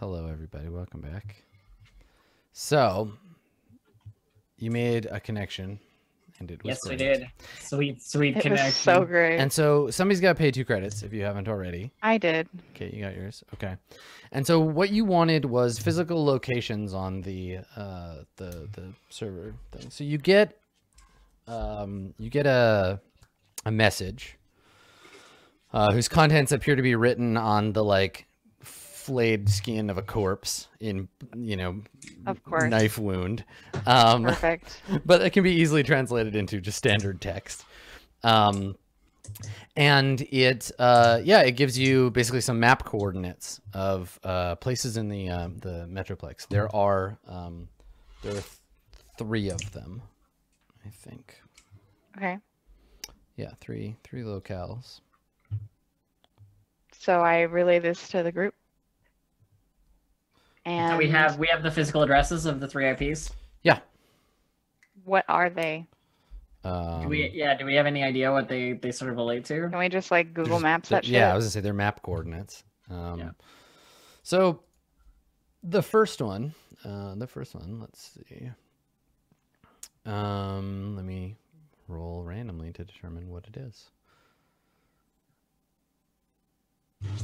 Hello, everybody. Welcome back. So, you made a connection, and it was Yes, we did. Sweet, sweet It connection. was so great. And so, somebody's got to pay two credits if you haven't already. I did. Okay, you got yours. Okay. And so, what you wanted was physical locations on the uh, the the server thing. So you get um, you get a a message uh, whose contents appear to be written on the like flayed skin of a corpse in you know Of course. knife wound. Um, Perfect. but it can be easily translated into just standard text. Um, and it, uh, yeah, it gives you basically some map coordinates of uh, places in the um, the metroplex. There are um, there are th- three of them, I think. Okay. Yeah, three three locales. So I relay this to the group. And So we have we have the physical addresses of the three IPs. Yeah. what are they? Um, Do we yeah, do we have any idea what they they sort of relate to? Can we just like Google There's- Maps there- that shit? Yeah, I was gonna say they're map coordinates. Um, Yeah. So the first one, uh, the first one, let's see. Um, let me roll randomly to determine what it is. Let's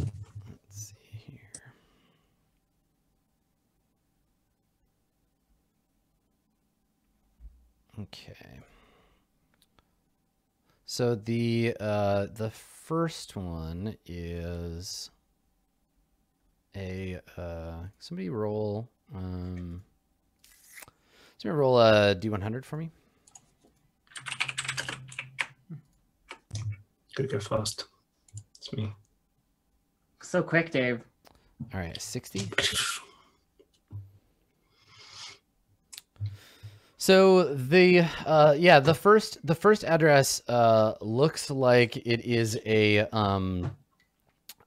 see here. Okay. So the uh the first one is a uh somebody roll um somebody roll a D100 for me. Gotta go fast. It's me. So quick, Dave. All right, 60. So the uh yeah, the first the first address uh looks like it is a um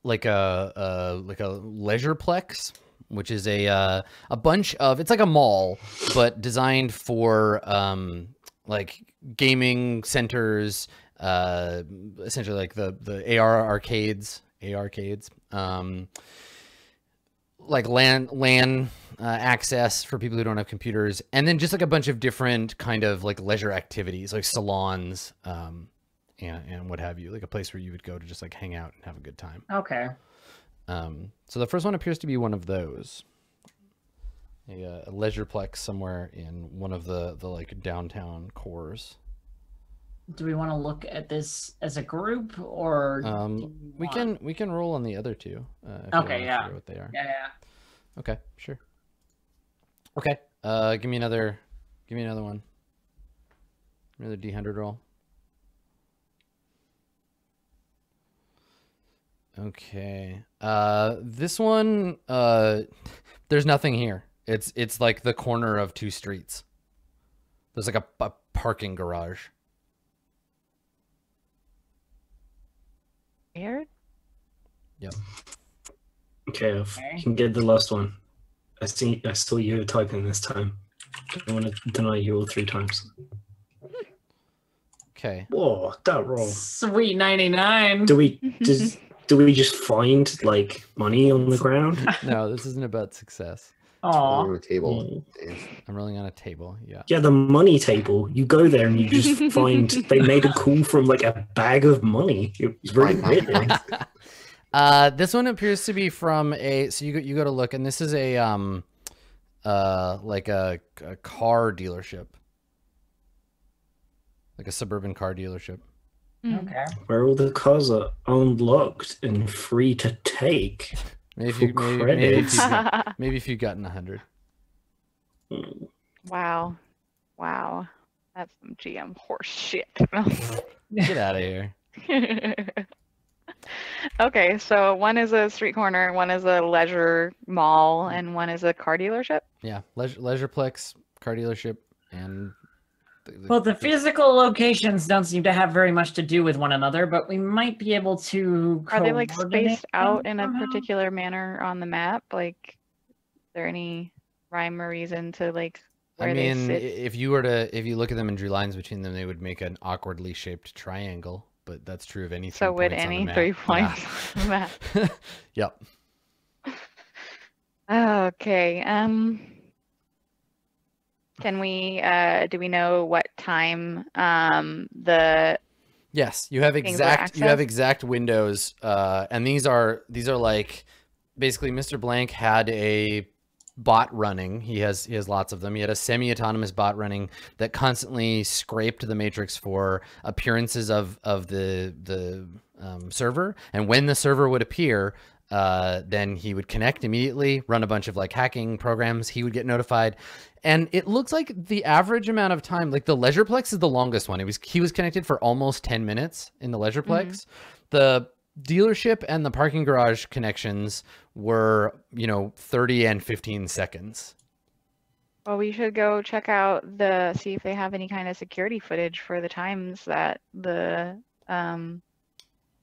like a uh like a leisureplex, which is a uh a bunch of it's like a mall but designed for um like gaming centers uh essentially like the the AR arcades, A arcades. Um like LAN LAN uh, access for people who don't have computers, and then just like a bunch of different kind of like leisure activities, like salons, um, and and what have you, like a place where you would go to just like hang out and have a good time. Okay. Um, so the first one appears to be one of those, a, uh, a leisureplex somewhere in one of the the like downtown cores. Do we want to look at this as a group or Um, we want- can we can roll on the other two. Uh, Okay, yeah. What they are. Yeah, yeah. Okay, sure. Okay, uh, give me another, give me another one. Another D hundred roll. Okay, uh, this one, uh, there's nothing here. It's it's like the corner of two streets. There's like a, a parking garage. Weird. Okay, I Okay. can get the last one. I see. I saw you typing this time. Don't want to deny you all three times. Okay. Whoa, that roll. Sweet 99. Do we does do we just find like money on the ground? No, this isn't about success. Aw. on the table. I'm rolling on a table. Yeah. Yeah, the money table. You go there and you just find they made a call from like a bag of money. It's really Fine, fine. weird. Uh, this one appears to be from a. So you go, you go to look, and this is a um, uh, like a, a car dealership, like a suburban car dealership. Okay. Where all the cars are unlocked and free to take. Maybe if you, For maybe, maybe if you got, maybe if you gotten a hundred. Wow. Wow. That's some GM horse shit. Get out of here. okay, so one is a street corner, one is a leisure mall, and one is a car dealership. Yeah, leisure, leisureplex car dealership, and the, the- Well, the physical locations don't seem to have very much to do with one another, but we might be able to. Are they like spaced out them in a somehow? particular manner on the map? Like, is there any rhyme or reason to like where I mean, they i- sit? if you were to if you look at them and drew lines between them, they would make an awkwardly shaped triangle. But that's true of any. So three would points on the any three Yeah. points on the map. yep. Okay. Um. Can we? Uh. Do we know what time? Um. The. Yes, you have exact you have exact windows, uh, and these are these are like basically Mr. Blank had a bot running. He has he has lots of them. He had a semi-autonomous bot running that constantly scraped the matrix for appearances of of the the um, server, and when the server would appear. Uh, then he would connect immediately, run a bunch of like hacking programs. He would get notified, and it looks like the average amount of time, like the Leisureplex is the longest one. It was he was connected for almost 10 minutes in the Leisureplex. The dealership and the parking garage connections were, you know, 30 and 15 seconds. Well, we should go check out the see if they have any kind of security footage for the times that the um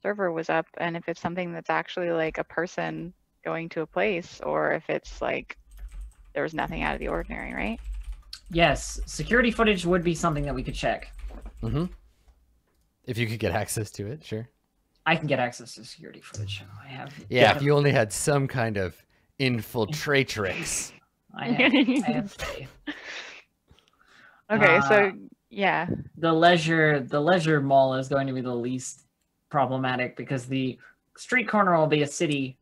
server was up, and if it's something that's actually like a person going to a place, or if it's like there was nothing out of the ordinary, right? Yes, security footage would be something that we could check. Mm-hmm. If you could get access to it, sure. I can get access to security footage. I have. Yeah, if you only had some kind of infiltratrix. I have, I have faith. Okay, so Uh, yeah, the leisure the leisure mall is going to be the least problematic because the street corner will be a city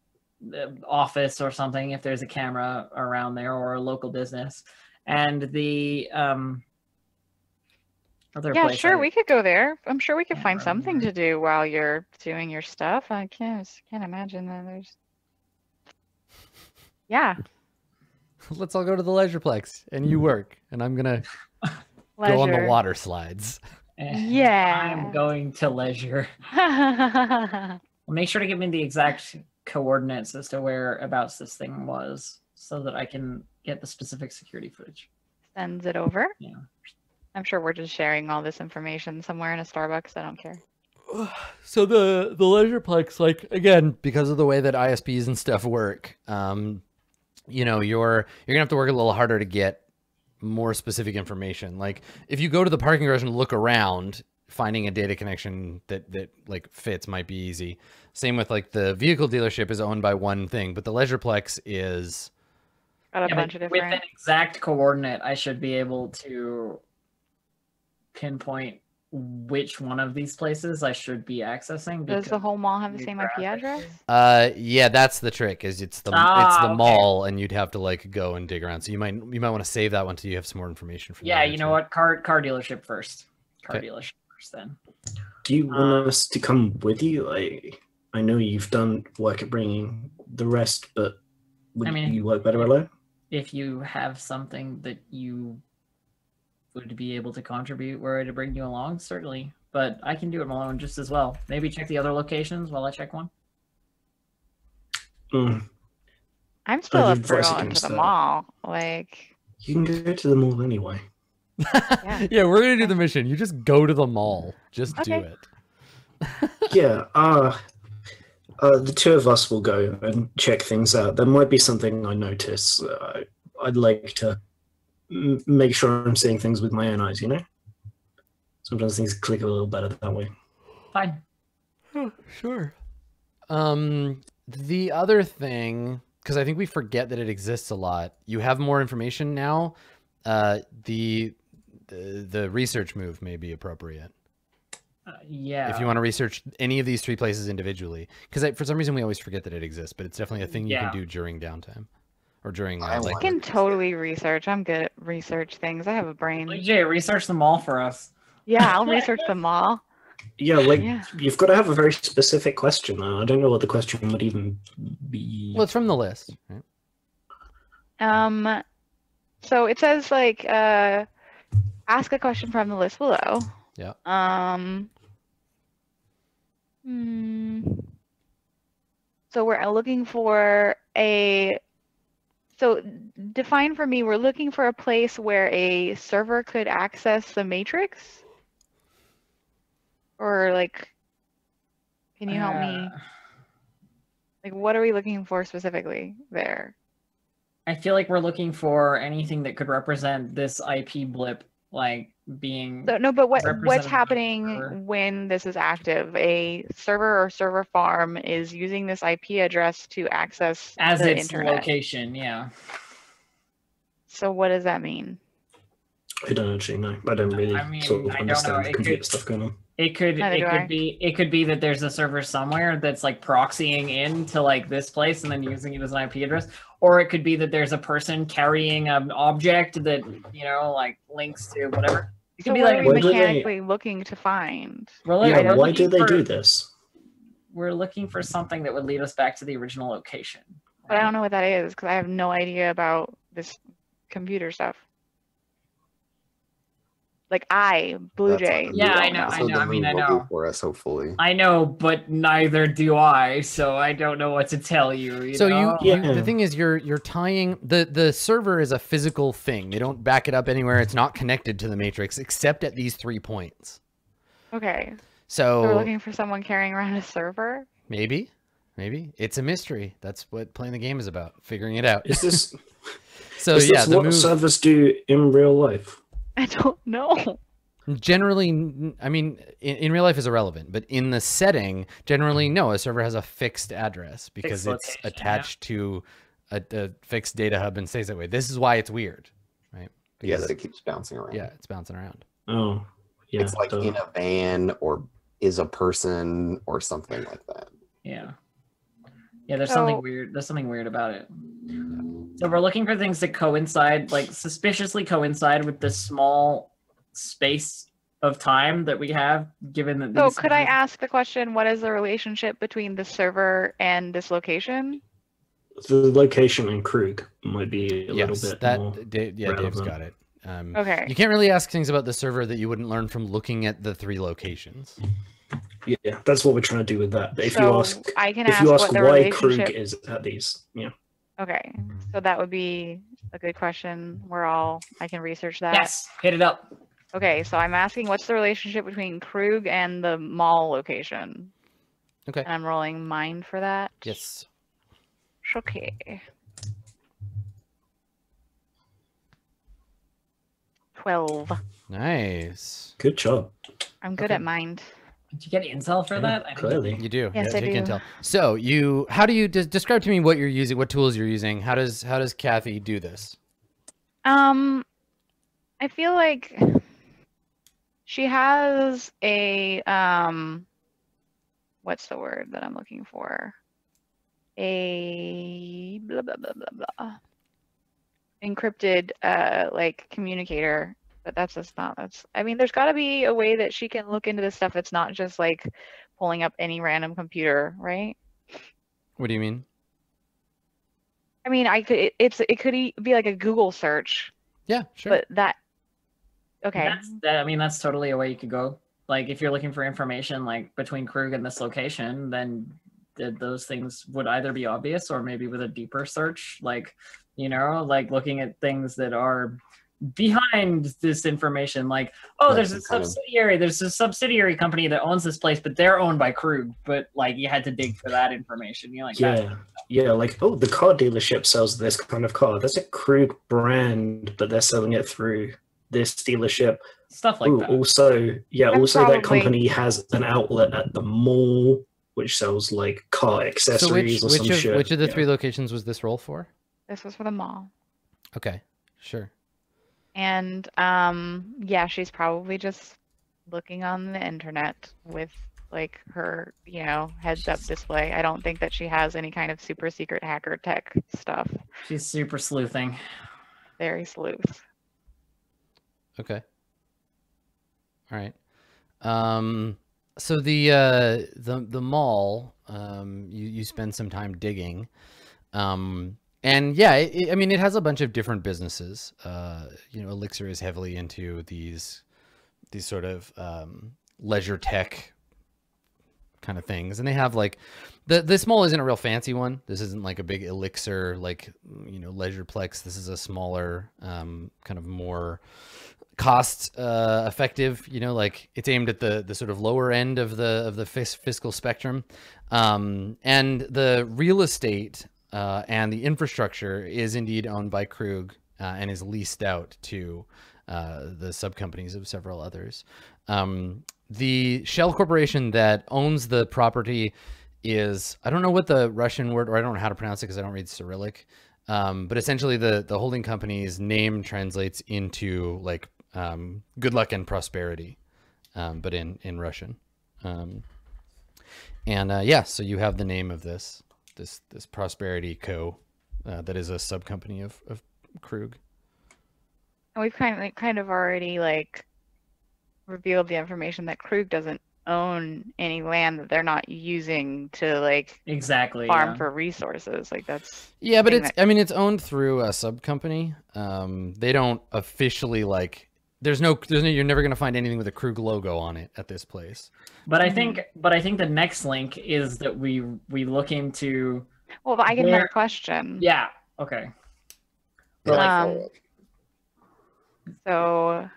office or something if there's a camera around there or a local business and the um other yeah, place sure, I- we could go there. I'm sure we could can't find something to do while you're doing your stuff. I can't can't imagine that there's. Yeah, Let's all go to the Leisureplex and you work, and I'm gonna go on the water slides. Eh, Yeah. i'm going to leisure Sends make sure to give me the exact coordinates as to whereabouts this thing was so that i can get the specific security footage Sends it over. Yeah. I'm sure we're just sharing all this information somewhere in a Starbucks. I don't care. So the the Leisureplex, like again, because of the way that ISPs and stuff work, um, you know, you're you're gonna have to work a little harder to get more specific information. Like if you go to the parking garage and look around, finding a data connection that that like fits might be easy. Same with like the vehicle dealership is owned by one thing, but the Leisureplex is Got a Yeah, bunch but of with different. an exact coordinate, I should be able to pinpoint which one of these places I should be accessing. Does the whole mall have the same IP address? uh yeah, that's the trick. Is it's the it's Ah, the okay. mall, and you'd have to like go and dig around. So you might you might want to save that one till you have some more information from. Yeah, you know what? Car car dealership first. Car Okay. dealership first, then. Do you want Um, us to come with you? I I know you've done work at bringing the rest, but would I mean- you work better alone? If you have something that you would be able to contribute, were I to bring you along, certainly. But I can do it alone just as well. Maybe check the other locations while I check one. Mm, I'm still up did for voice going to the that. mall. Like, you can go to the mall anyway. Yeah. yeah, we're gonna do the mission. You just go to the mall. Just do it. yeah, uh, uh, the two of us will go and check things out. There might be something I notice. Uh, I'd like to m- make sure I'm seeing things with my own eyes, you know? Sometimes things click a little better that way. Fine. sure. Um, the other thing, because I think we forget that it exists a lot. You have more information now. Uh, the the, the research move may be appropriate Uh, yeah. if you want to research any of these three places individually. Because for some reason we always forget that it exists, but it's definitely a thing you Yeah. can do during downtime or during I uh, like I can totally research. I'm good at research things. I have a brain. Jay, research them all for us. Yeah, I'll research them all. Yeah, like Yeah. you've got to have a very specific question. Uh, I don't know what the question would even be. well, it's from the list. Right? Um, so it says like uh, ask a question from the list below. Yeah. Um. hmm. So we're looking for a. So define for me. We're looking for a place where a server could access the matrix. Or like, can you help me? Uh, Like, what are we looking for specifically there? I feel like we're looking for anything that could represent this IP blip like being So, no, but what what's happening server. when this is active? A server or server farm is using this IP address to access as the its internet. location. Yeah. So what does that mean? I don't actually know. I don't really I mean, sort of I don't know. understand the It computer could- stuff going on. It could Neither it could I. be it could be that there's a server somewhere that's like proxying in to like this place and then using it as an IP address, or it could be that there's a person carrying an object that you know like links to whatever. It could So be what like are Why we they- mechanically looking to find? we're, look- Yeah, we're why do they for- do this? We're looking for something that would lead us back to the original location. But I don't know what that is because I have no idea about this computer stuff. Like I, Blue That's Jay. Yeah, I know, I know, the I mean, I know. For us, hopefully. I know, but neither do I, so I don't know what to tell you. you so know? you, you the thing is you're you're tying the the server is a physical thing. They don't back it up anywhere. It's not connected to the matrix except at these three points. Okay. So we're looking for someone carrying around a server. maybe maybe it's a mystery. That's what playing the game is about, figuring it out. Is this, So is yeah, this the what move servers do in real life? I don't know. generally I mean in, in real life is irrelevant, but in the setting, generally no, a server has a fixed address because it's location, yeah. attached to a, a fixed data hub and stays that way. This is why it's weird, right? Yeah, Because that it keeps bouncing around. yeah, it's bouncing around. Oh, yeah. it's like duh. in a van or is a person or something like that. Yeah. Yeah, there's something weird. There's something weird about it. So we're looking for things that coincide, like suspiciously coincide with the small space of time that we have, given that. So these could I ask the question, what is the relationship between the server and this location? the location in Krug might be a yes, little bit that more. Da- yeah, Dave's relevant. got it. Um, Okay. You can't really ask things about the server that you wouldn't learn from looking at the three locations. Yeah, that's what we're trying to do with that. But if so you ask, I can if ask you ask what why Krug is at these, yeah, Okay. So that would be a good question. We're all I can research that. Yes, hit it up. Okay, so I'm asking what's the relationship between Krug and the mall location? Okay. And I'm rolling mind for that. Yes. Okay. Twelve. Nice. good job. I'm good Okay. at mind. Did you get intel for Yeah, that? I didn't- clearly. You do. Yes, yeah, I take do. intel. So you, how do you des- describe to me what you're using, what tools you're using? How does how does Kathy do this? Um, I feel like she has a um, what's the word that I'm looking for? A blah blah blah blah blah. Encrypted uh like communicator, but that's just not that's I mean there's got to be a way that she can look into this stuff. It's not just like pulling up any random computer, right? What do you mean? I mean, I could it, it's it could e- be like a Google search, Yeah, sure. but that okay. That's, that, I mean, that's totally a way you could go. Like, if you're looking for information, like between Krug and this location, then th- those things would either be obvious or maybe with a deeper search, like, you know, like looking at things that are behind this information. Like, oh, Right, there's a some subsidiary, there's a subsidiary company that owns this place, but they're owned by Krug. But like, you had to dig for that information. You know, like. Yeah, yeah, like oh, the car dealership sells this kind of car. That's a Krug brand, but they're selling it through this dealership. stuff like Ooh, that. also, yeah, That's also that company has an outlet at the mall which sells like car accessories so which or which some of shit. which of the Yeah. three locations was this roll for? This was for the mall. Okay, sure. And um yeah, she's probably just looking on the internet with like her, you know, heads up display. I don't think that she has any kind of super secret hacker tech stuff. She's super sleuthing. Very sleuth. Okay. All right. Um, so the uh, the the mall, um, you you spend some time digging, um, and yeah, it, I mean it has a bunch of different businesses. Uh, you know, Elixir is heavily into these these sort of um, leisure tech kind of things, and they have like the this mall isn't a real fancy one. This isn't like a big Elixir like you know leisureplex. This is a smaller, um, kind of more cost uh, effective. You know, like it's aimed at the the sort of lower end of the of the fiscal spectrum, um, and the real estate uh, and the infrastructure is indeed owned by Krug uh, and is leased out to uh, the sub companies of several others. Um, the shell corporation that owns the property is I don't know what the Russian word or I don't know how to pronounce it because I don't read Cyrillic. Um, but essentially, the the holding company's name translates into like um, good luck and prosperity, um, but in in Russian. Um, and uh, yeah, so you have the name of this this this Prosperity Co. Uh, that is a sub company of of Krug. And we've kind of kind of already like revealed the information that Krug doesn't own any land that they're not using to like Exactly. farm yeah. for resources. Like that's Yeah, but thing it's I mean it's owned through a sub company. Um, they don't officially like. There's no, there's no, you're never gonna find anything with a Krug logo on it at this place. But I think, but I think the next link is that we we look into. well, but I get Where- another question. Yeah. Okay. Yeah, like, Um, follow. So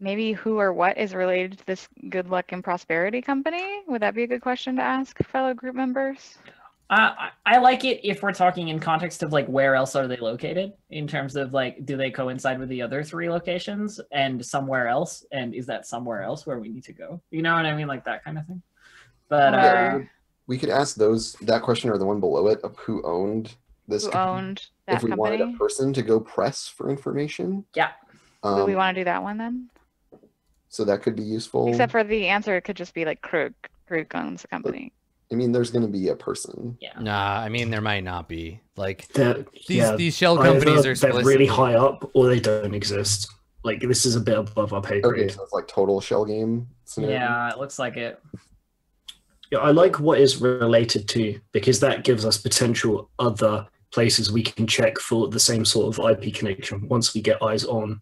maybe who or what is related to this good luck and prosperity company? Would that be a good question to ask fellow group members? Uh, I, I like it if we're talking in context of like where else are they located in terms of like do they coincide with the other three locations and somewhere else and is that somewhere else where we need to go? You know what I mean, like that kind of thing. But uh, we could ask those that question or the one below it of who owned this Who owned that if we company? wanted a person to go press for information. yeah, Would we Um, want to do that one then? so that could be useful. Except for the answer it could just be like Krug. Krug owns the company. I mean, there's going to be a person. yeah. Nah, I mean there might not be like They're, these yeah, these shell companies are they're really high up or they don't exist. Like this is a bit above our pay Okay, grade. so it's like total shell game scenario. Yeah, it looks like it. Yeah, I like what is related to because that gives us potential other places we can check for the same sort of IP connection once we get eyes on,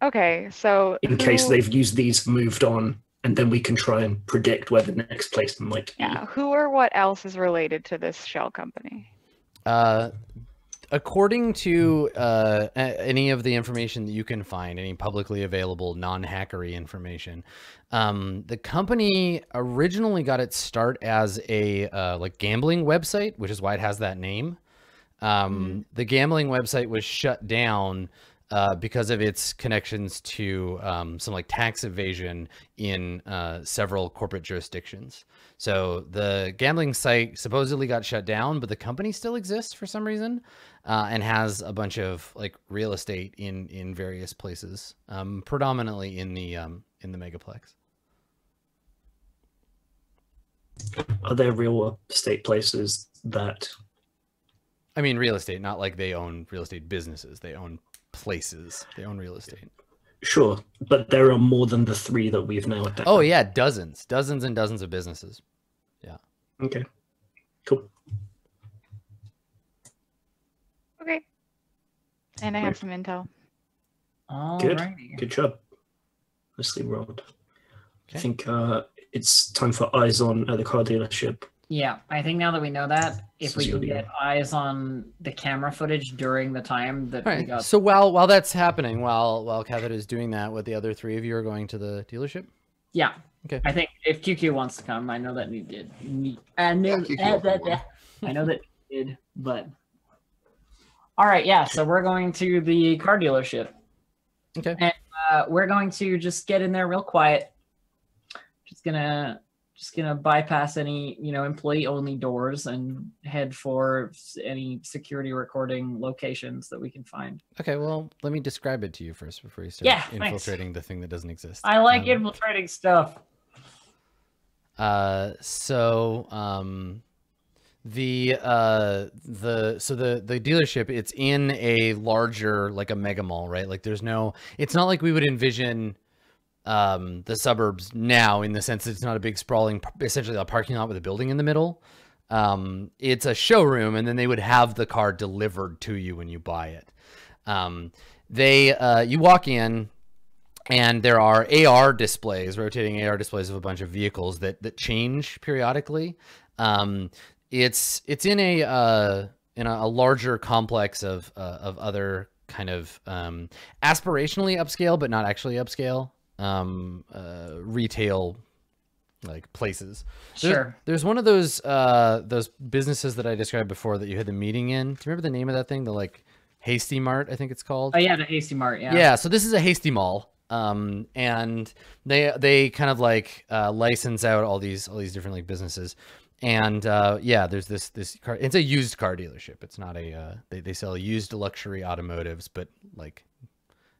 Okay, so in case they've used these, moved on, and then we can try and predict where the next placement might be. yeah, who or what else is related to this shell company? Uh, according to uh, any of the information that you can find, any publicly available non-hackery information, um, the company originally got its start as a uh, like gambling website, which is why it has that name. Um, The gambling website was shut down uh, because of its connections to um, some like tax evasion in uh, several corporate jurisdictions. So the gambling site supposedly got shut down, but the company still exists for some reason uh, and has a bunch of like real estate in in various places, um, predominantly in the um, in the megaplex. Are there real estate places that? I mean, real estate, not like they own real estate businesses. They own places. They own real estate. Sure, but there are more than the three that we've now down. Oh yeah, dozens, dozens and dozens of businesses. Yeah. Okay, cool. Okay. And I have some intel. Alrighty. Good job. Nicely rolled. Okay. I think uh, it's time for eyes on at the car dealership. Yeah, I think now that we know that, if we can get eyes on the camera footage during the time that All we got So while while that's happening, while while Catherine is doing that, what the other three of you are going to the dealership? Yeah. Okay. I think if QQ wants to come, I know that he did. I know, Yeah, uh, that- that- I know that he did, but. All right, yeah. So we're going to the car dealership. Okay. Uh, we're going to just get in there real quiet. Just gonna, just gonna bypass any, you know, employee-only doors and head for any security recording locations that we can find. Okay. Well, let me describe it to you first before you start Yeah, thanks. infiltrating the thing that doesn't exist. I like Um, infiltrating stuff. Uh, so um, the uh the so the the dealership it's in a larger like a mega mall, right? Like there's no, it's not like we would envision um the suburbs now in the sense that it's not a big sprawling essentially a parking lot with a building in the middle. Um, it's a showroom, and then they would have the car delivered to you when you buy it. Um, they uh, you walk in and there are AR displays, rotating AR displays of a bunch of vehicles that that change periodically. Um, it's it's in a uh, in a, a larger complex of uh, of other kind of um, aspirationally upscale, but not actually upscale um, uh, retail like places. There's, Sure. There's one of those uh, those businesses that I described before that you had the meeting in. Do you remember the name of that thing? The like Hasty Mart, I think it's called. Oh yeah, the Hasty Mart. Yeah. Yeah. so this is a Hasty Mall. Um, and they they kind of like uh, license out all these all these different like businesses. And uh, yeah, there's this this car. It's a used car dealership. It's not a uh, they they sell used luxury automotives, but like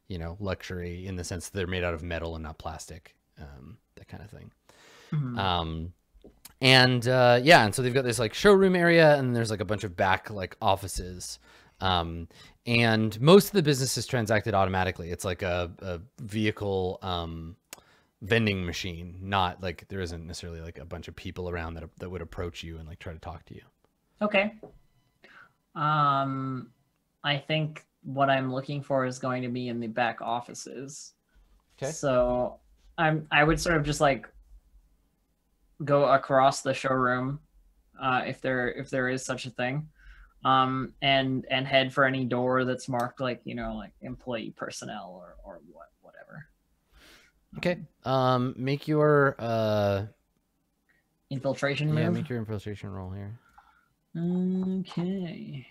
you know luxury in the sense that they're made out of metal and not plastic, um, that kind of thing. Mhm. Um, and uh, yeah, and so they've got this like showroom area, and there's like a bunch of back like offices. Um, and most of the business is transacted automatically. It's like a, a vehicle um, vending machine, not like there isn't necessarily like a bunch of people around that that would approach you and like try to talk to you. Okay. Um, I think what I'm looking for is going to be in the back offices. Okay. So I'm I would sort of just like go across the showroom, uh, if there if there is such a thing, um, and and head for any door that's marked like you know like employee personnel or or what whatever. Okay. Um, make your uh, Infiltration move? yeah, move. make your infiltration roll here. Okay.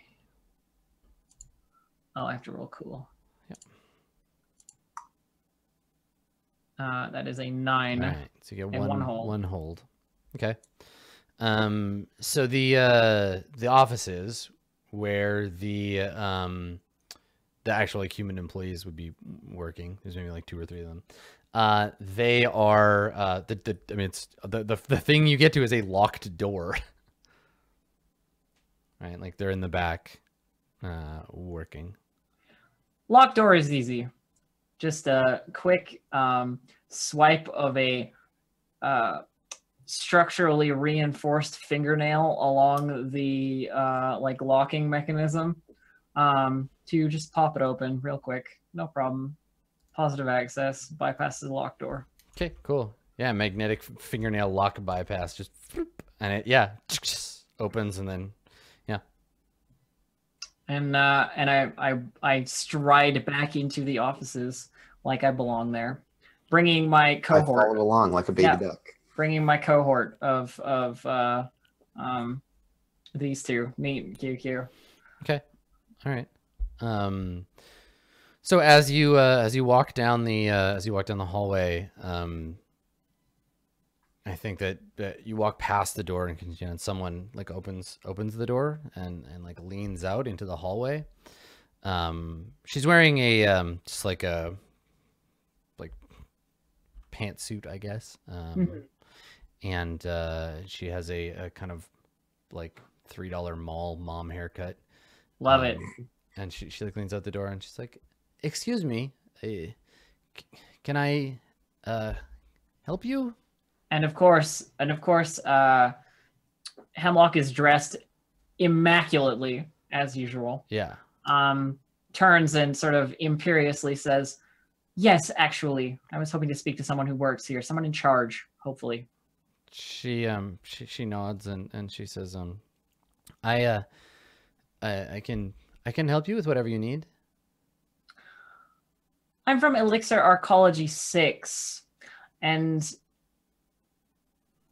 Oh, I have to roll cool. Yep. Uh, that is a nine. All right, so you get one one hold. One hold. Okay. Um. So the uh the offices where the um the actual like human employees would be working. There's maybe like two or three of them. Uh, they are uh the, the I mean it's the, the the thing you get to is a locked door. right, like they're in the back, uh, working. Lock door is easy. Just a quick um, swipe of a uh, structurally reinforced fingernail along the uh, like locking mechanism um, to just pop it open real quick. No problem. Positive access bypasses the lock door. Okay, cool. Yeah, magnetic fingernail lock bypass, just and it yeah opens and then and uh, and I, I I stride back into the offices like I belong there, bringing my cohort I cohort, followed along like a baby Yeah. duck. bringing my cohort of of uh, um, these two, Neat and QQ. Okay. All right. Um so as you uh as you walk down the uh as you walk down the hallway, um I think that, that you walk past the door and, you know, and someone like opens opens the door and and like leans out into the hallway. Um she's wearing a um just like a like pantsuit, I guess. Um Mhm. and uh she has a, a kind of like three dollar mall mom haircut. Love it. Um, And she she like leans out the door and she's like, "Excuse me, uh, can I uh help you?" And of course, and of course, uh, Hemlock is dressed immaculately as usual. Yeah. Um, turns and sort of imperiously says, "Yes, actually, I was hoping to speak to someone who works here, someone in charge, hopefully." She um she she nods and and she says, "Um, I uh, I I can I can help you with whatever you need." I'm from Elixir Arcology 6, and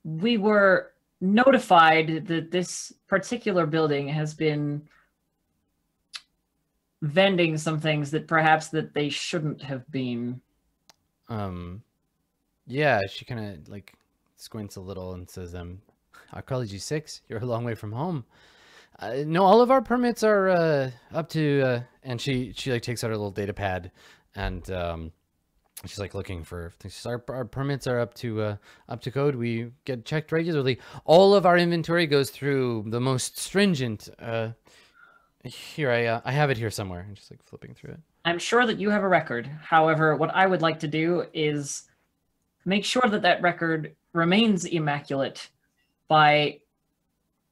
we were notified that this particular building has been vending some things that perhaps that they shouldn't have been. Um, yeah, she kind of like squints a little and says, "Um, Arcology six, you're a long way from home." Uh, no, all of our permits are uh, up to, uh, and she she like takes out her little data pad, and um, she's like looking for. Our, our permits are up to uh, up to code. We get checked regularly. All of our inventory goes through the most stringent. Uh, here I uh, I have it here somewhere. And just like flipping through it. I'm sure that you have a record. However, what I would like to do is make sure that that record remains immaculate by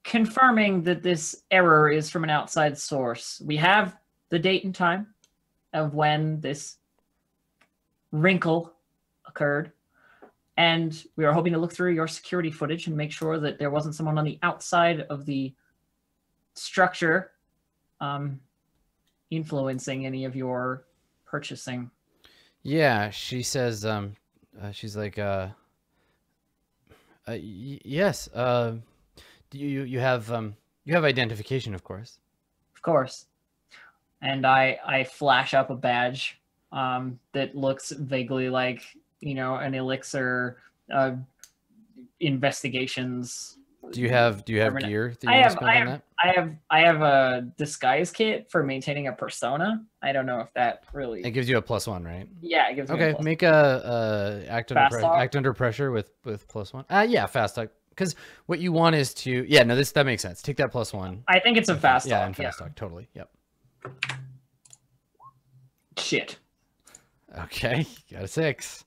confirming that this error is from an outside source. We have the date and time of when this wrinkle occurred. And we are hoping to look through your security footage and make sure that there wasn't someone on the outside of the structure um, influencing any of your purchasing. Yeah, she says, um, uh, she's like, uh, uh y- yes, uh, do you, you have, um, you have identification, of course. Of course. and I I flash up a badge um, that looks vaguely like you know an elixir uh, investigations. Do you have do you have gear that you I have- I have-? I have I have a disguise kit for maintaining a persona. I don't know if that really. It gives you a plus one, right? yeah, it gives a Okay, plus. make a, uh act under Fast pre- talk? act under pressure with with plus one. Uh yeah, fast talk. Because what you want is to yeah no this that makes sense. Take that plus one. I think it's a fast yeah, talk. and fast talk totally. Yep. Shit. Okay, got a six.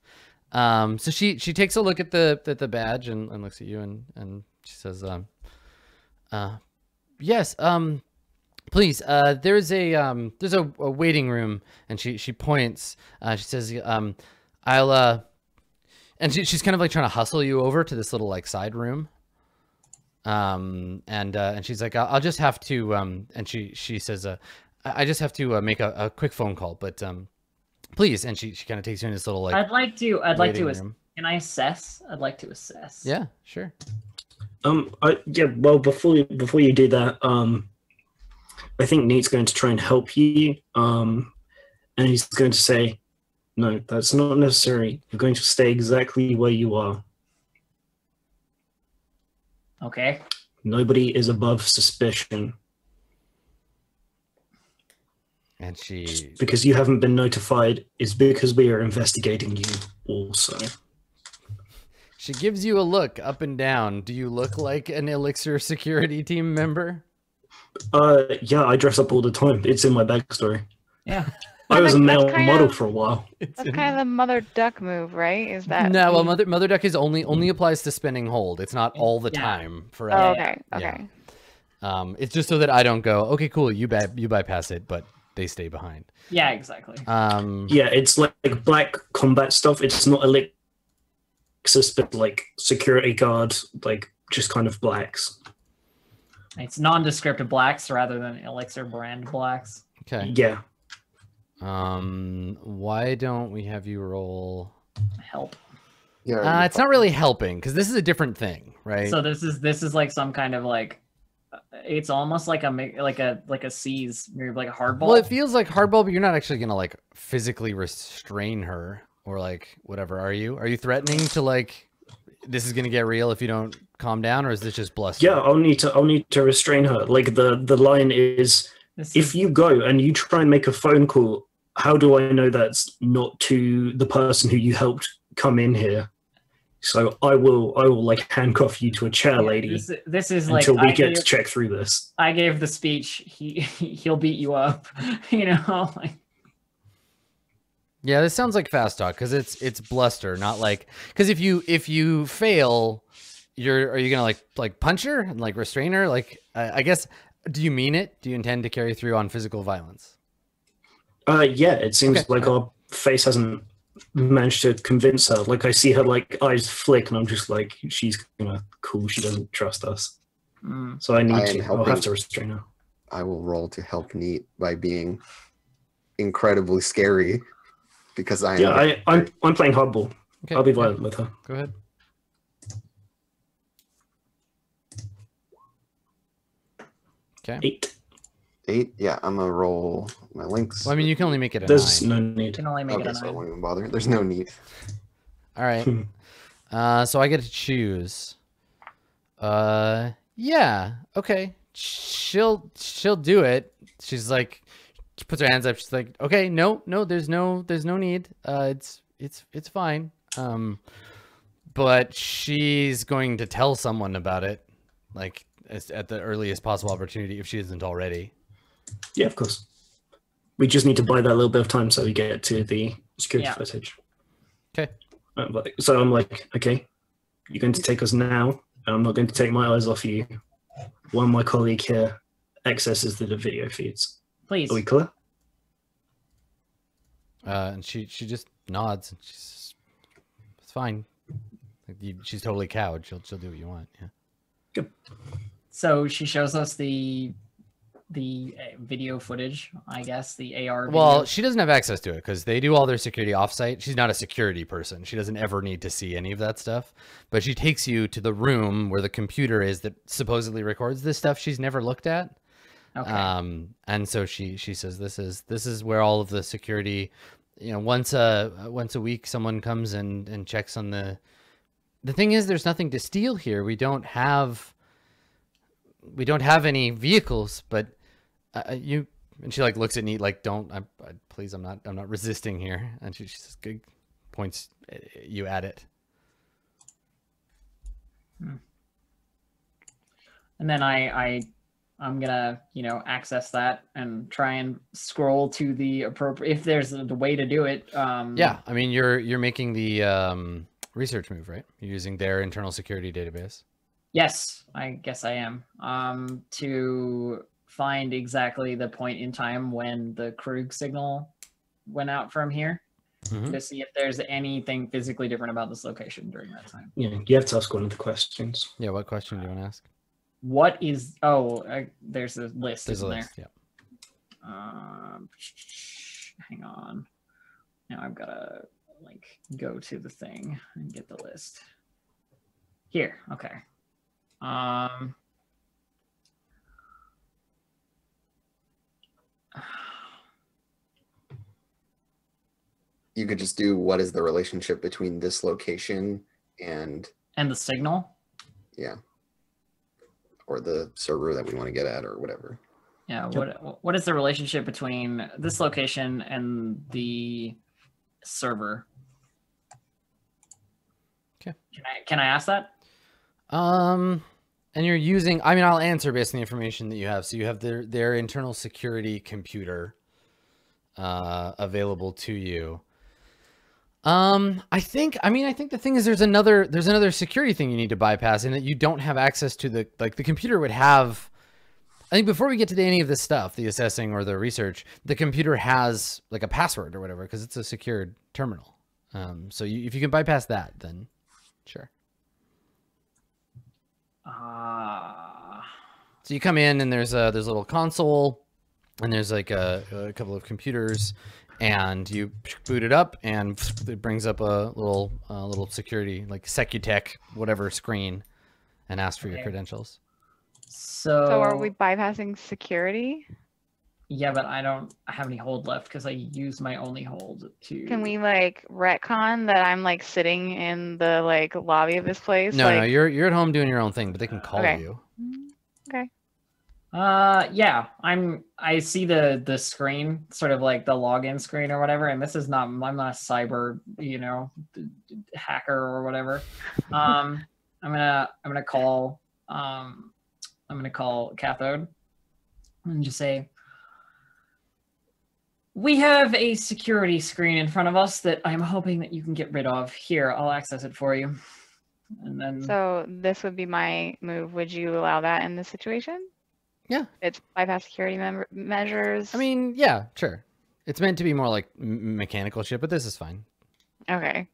Um, so she she takes a look at the at the badge and, and looks at you and and she says, um, uh, yes, um, please, uh, there's a um, there's a, a waiting room, and she she points. Uh, she says, um, I'll uh, and she, she's kind of like trying to hustle you over to this little like side room. Um, and uh, and she's like, I'll, I'll just have to um, and she she says, uh, I just have to uh, make a, a quick phone call, but um, please. And she she kind of takes you in this little like I'd like to. I'd like to. waiting ass- room. Can I assess? I'd like to assess. Yeah, sure. Um, I, yeah. Well, before you, before you do that, um, I think Nate's going to try and help you. Um, and he's going to say, "No, that's not necessary. You're going to stay exactly where you are. Okay. Nobody is above suspicion And she because you haven't been notified. Is because we are investigating you also." she gives you a look up and down. Do you look like an Elixir security team member? Uh, yeah, I dress up all the time. It's in my backstory. Yeah. I was a That's male model of- for a while. It's That's kind of the mother duck move, right? Is that no, well, mother mother duck is only only applies to spinning hold. It's not all the Yeah. time forever. Oh, Yeah, okay, yeah. okay. Um, it's just so that I don't go. Okay, cool. You by, you bypass it, but they stay behind. Yeah. Exactly. Um, Yeah, it's like, like black combat stuff. It's not elixir, but like security guard, like just kind of blacks. It's nondescript blacks rather than elixir brand blacks. okay. Yeah. Um, why don't we have you roll? Help. Yeah. Uh, it's not really helping because this is a different thing, right? So this is this is like some kind of like. It's almost like a like a like a seize, maybe like a hardball. Well, it feels like hardball, but you're not actually gonna like physically restrain her or like whatever. Are you? Are you threatening to like this is gonna get real if you don't calm down, or is this just bluster? Yeah, I'll need to I'll need to restrain her. Like the the line is This if you go and you try and make a phone call, how do I know that's not to the person who you helped come in here? So I will I will like handcuff you to a chair, yeah, lady, This, this is like until we I get gave, to check through this. I gave the speech. He he'll beat you up. You know. Like, Yeah, this sounds like fast talk because it's it's bluster, not like because if you if you fail, you're are you gonna like like punch her and like restrain her? Like I, I guess do you mean it? Do you intend to carry through on physical violence? Uh, yeah, it seems Okay. like our face hasn't managed to convince her. Like I see her like eyes flick, and I'm just like, she's gonna cool. She doesn't trust us, mm, so I need I am to. I'll have to restrain her. I will roll to help Neat by being incredibly scary because I am. Yeah, I, I'm I'm playing hardball. Okay, I'll be yeah, violent with her. Go ahead. Okay. Eight. Eight. Yeah, I'm gonna roll my links. Well, I mean, you can only make it a There's nine. no need. can only make okay, it a so I nine. won't even bother. There's no need. All right. Uh, so I get to choose. Uh, yeah. Okay. She'll she'll do it. She's like, she puts her hands up. She's like, okay, no, no, there's no, there's no need. Uh, it's it's it's fine. Um, but she's going to tell someone about it, like as, at the earliest possible opportunity if she isn't already. Yeah, of course. We just need to buy that little bit of time so we get to the security Yeah. footage. 'Kay. Uh, but- So I'm like, okay, you're going to take us now, and I'm not going to take my eyes off you. While my colleague here accesses the video feeds. Please. Are we clear? Uh, and she she just nods. And she's it's fine. Like you, she's totally cowed. She'll she'll do what you want. Yeah. Good. So she shows us the the uh, video footage, I guess, the AR. Well, she doesn't have access to it because they do all their security offsite. She's not a security person. She doesn't ever need to see any of that stuff. But she takes you to the room where the computer is that supposedly records this stuff she's never looked at. Okay. Um, and so she she says this is this is where all of the security, you know, once a once a week someone comes and and checks on the. The thing is, there's nothing to steal here. We don't have. We don't have any vehicles, but uh, you and she like looks at Neat like, "Don't, I, I, please, I'm not, I'm not resisting here." And she, she says, "Good points, uh, you at it." and then I, I, I'm gonna, you know, access that and try and scroll to the appropriate. If there's a way to do it. Um, Yeah, I mean, you're you're making the um, research move, right? You're using their internal security database. Yes, I guess I am. Um, to find exactly the point in time when the Krug signal went out from here Mhm. to see if there's anything physically different about this location during that time. Yeah, you have to ask one of the questions. Yeah, what question do you want to ask? What is? Oh, I, there's a list, There's a isn't list. Yeah. there? Um, hang on. Now I've gotta like go to the thing and get the list. Here, okay. Um. You could just do what is the relationship between this location and And the signal. yeah, or the server that we want to get at or whatever. Yeah. What What is the relationship between this location and the server okay Can I Can I ask that? Um, and you're using. I mean, I'll answer based on the information that you have. So you have their their internal security computer uh, available to you. Um, I think. I mean, I think the thing is, there's another there's another security thing you need to bypass, and that you don't have access to the like the computer would have. I think before we get to any of this stuff, the assessing or the research, the computer has like a password or whatever because it's a secured terminal. Um, so you, if you can bypass that, then sure. Ah. So you come in and there's a there's a little console, and there's like a, a couple of computers, and you boot it up, and it brings up a little uh, little security like Secutech whatever screen, and asks for your credentials. so. So are we bypassing security? Yeah, but I don't have any hold left because I used my only hold to. Can we like retcon that I'm like sitting in the like lobby of this place? No, like, no, you're you're at home doing your own thing, but they can call Okay. you. Mm, Okay. Uh, yeah, I'm. I see the the screen, sort of like the login screen or whatever. And this is not. I'm not a cyber, you know, d- d- hacker or whatever. Um, I'm gonna. I'm gonna call. Um, I'm gonna call cathode, and just say. We have a security screen in front of us that I'm hoping that you can get rid of. Here, I'll access it for you. And then So this would be my move. Would you allow that in this situation? Yeah. It's bypass security mem- measures. I mean, yeah, sure. It's meant to be more like m- mechanical shit, but this is fine. Okay.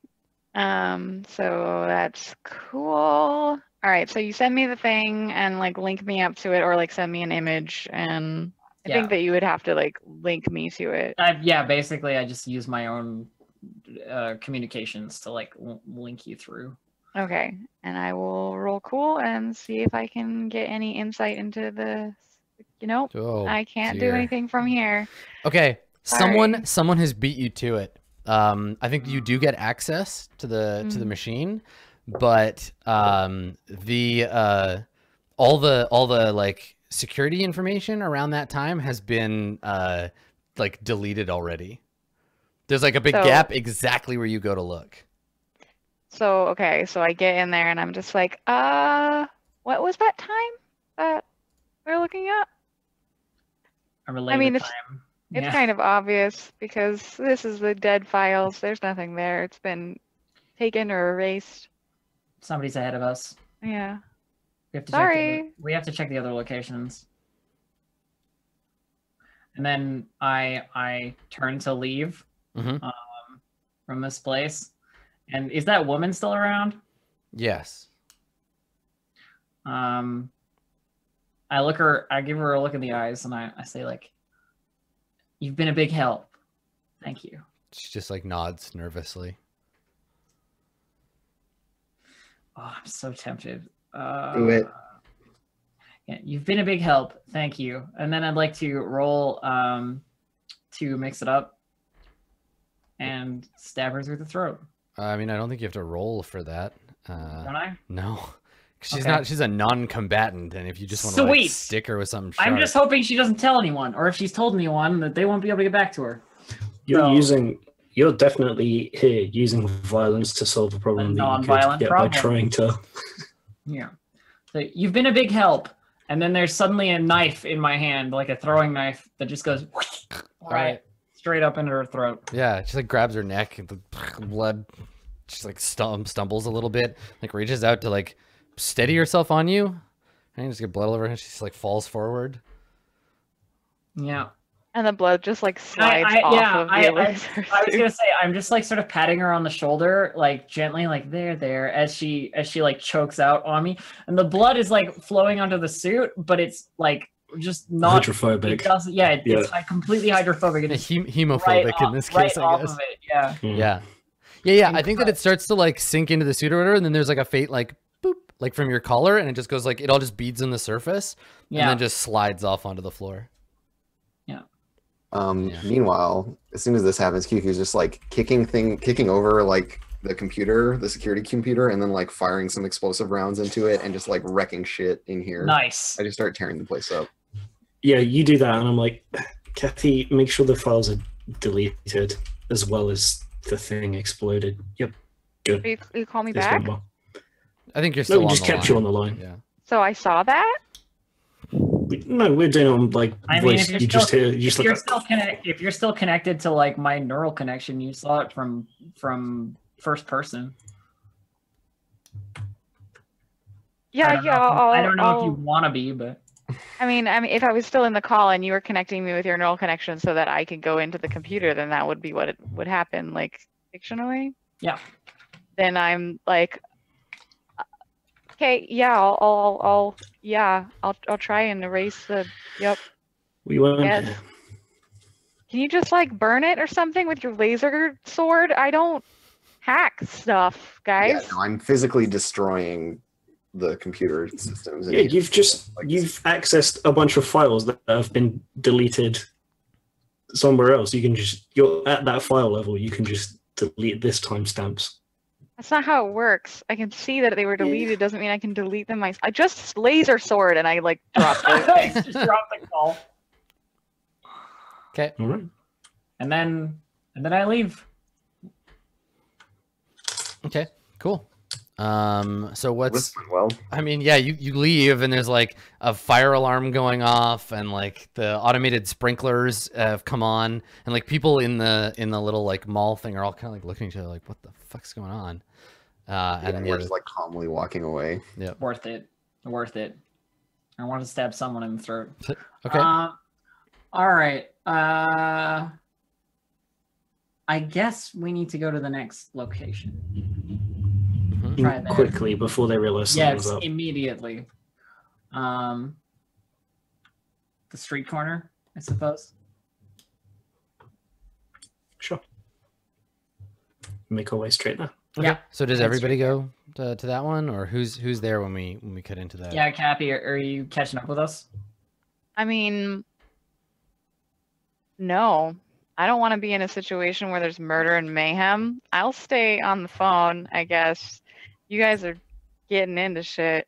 Um, so that's cool. All right, so you send me the thing and like link me up to it or like send me an image and I Yeah. think that you would have to like link me to it. I, yeah, basically, I just use my own uh, communications to like l- link you through. Okay. And I will roll cool and see if I can get any insight into the you know, Oh, I can't dear. do anything from here. Okay, someone Sorry. someone has beat you to it. Um, I think you do get access to the to the Mhm. machine, but um, the uh, all the all the like security information around that time has been uh, like deleted already. There's like a big So- gap exactly where you go to look. So okay, so I get in there and I'm just like, uh, what was that time that we're looking at? I relay mean, the it's- time. It's yeah. kind of obvious because this is the dead files. There's nothing there. It's been taken or erased. Somebody's ahead of us. Yeah. We have to check. The, other- Sorry. we have to check the other locations. And then I I turn to leave Mhm. um, from this place. And is that woman still around? Yes. Um, I look her. I give her a look in the eyes, and I, I say like, "You've been a big help. Thank you." She just like nods nervously. Oh, I'm so tempted. Uh, Do it. Yeah, you've been a big help. Thank you. And then I'd like to roll um, to mix it up and stab her through the throat. I mean, I don't think you have to roll for that. Uh, Don't I? no, 'Cause she's Okay. not. She's a non-combatant, and if you just want to like, Sweet. stick her with something sharp, I'm just hoping she doesn't tell anyone, or if she's told anyone, that they won't be able to get back to her. You're So- using. You're definitely here using violence to solve a problem that you could non-violent get by trying to. Yeah. So you've been a big help, and then there's suddenly a knife in my hand, like a throwing knife, that just goes right straight up into her throat. Yeah, she like grabs her neck, and the blood. She's like stum- stumbles a little bit, like reaches out to like steady herself on you, and you just get blood all over her. And she just like falls forward. Yeah. And the blood just like slides I- off yeah, of I- the I- elixir. I was suit. gonna say I'm just like sort of patting her on the shoulder, like gently, like there, there, as she as she like chokes out on me, and the blood is like flowing onto the suit, but it's like just not. It hydrophobic. doesn't. Yeah, it, it's Yeah. hi- completely hydrophobic. It is Hem- right hemophobic in off- this right case, I off guess. of it. Yeah. Mm. Yeah. Yeah, yeah. I think that it starts to like sink into the suit or whatever, and then there's like a faint like boop, like from your collar, and it just goes like it all just beads on the surface, and then just slides off onto the floor. Um, Yeah. Meanwhile, as soon as this happens, Kiki's just like kicking thing, kicking over like the computer, the security computer, and then like firing some explosive rounds into it, and just like wrecking shit in here. Nice. I just start tearing the place up. Yeah, you do that, and I'm like, Kathy, make sure the files are deleted as well as the thing exploded. Yep, good. you, you call me This back. I think you're still. No, we on just the kept line. you on the line. Yeah. So I saw that. We- No, we're doing on like I mean, voice. if you're you just still- hear, you just If you're look. still connect, if you're still connected to like my neural connection, you saw it from from first person. I Yeah, don't know yeah. if I'll, I don't know if you want to be, but I mean, I mean, if I was still in the call and you were connecting me with your neural connection so that I could go into the computer, then that would be what it would happen, like fictionally. Yeah. Then I'm like, uh, okay, yeah, I'll, I'll, I'll, yeah, I'll, I'll try and erase the. Yep. We weren't. Yes. Can you just like burn it or something with your laser sword? I don't hack stuff, guys. Yeah, guys. no, I'm physically destroying the computer systems. Yeah, you've just like- you've accessed a bunch of files that have been deleted somewhere else. You can just you're at that file level. You can just delete this timestamps. That's not how it works. I can see that they were deleted. Doesn't mean I can delete them. myself. I just laser sword and I like dropped it. just drop the call, Okay. All right. and then and then I leave. Okay. Cool. Um. So what's? Well. I mean, yeah. You you leave, and there's like a fire alarm going off, and like the automated sprinklers have come on, and like people in the in the little like mall thing are all kind of like looking at each other, like, what the fuck's going on? Uh. Yeah, And then we're just like calmly walking away. Yeah, Worth it. Worth it. I want to stab someone in the throat. okay. Uh, all right. Uh, I guess we need to go to the next location. Mhm. try. Quickly before they realize Yes, something's up. immediately. Um, the street corner, I suppose. Sure. Make our way straight there. Okay. yeah, So does everybody go to, to that one, or who's who's there when we when we cut into that? Yeah, Cappy, are, are you catching up with us? I mean, no, I don't want to be in a situation where there's murder and mayhem. I'll stay on the phone, I guess. You guys are getting into shit.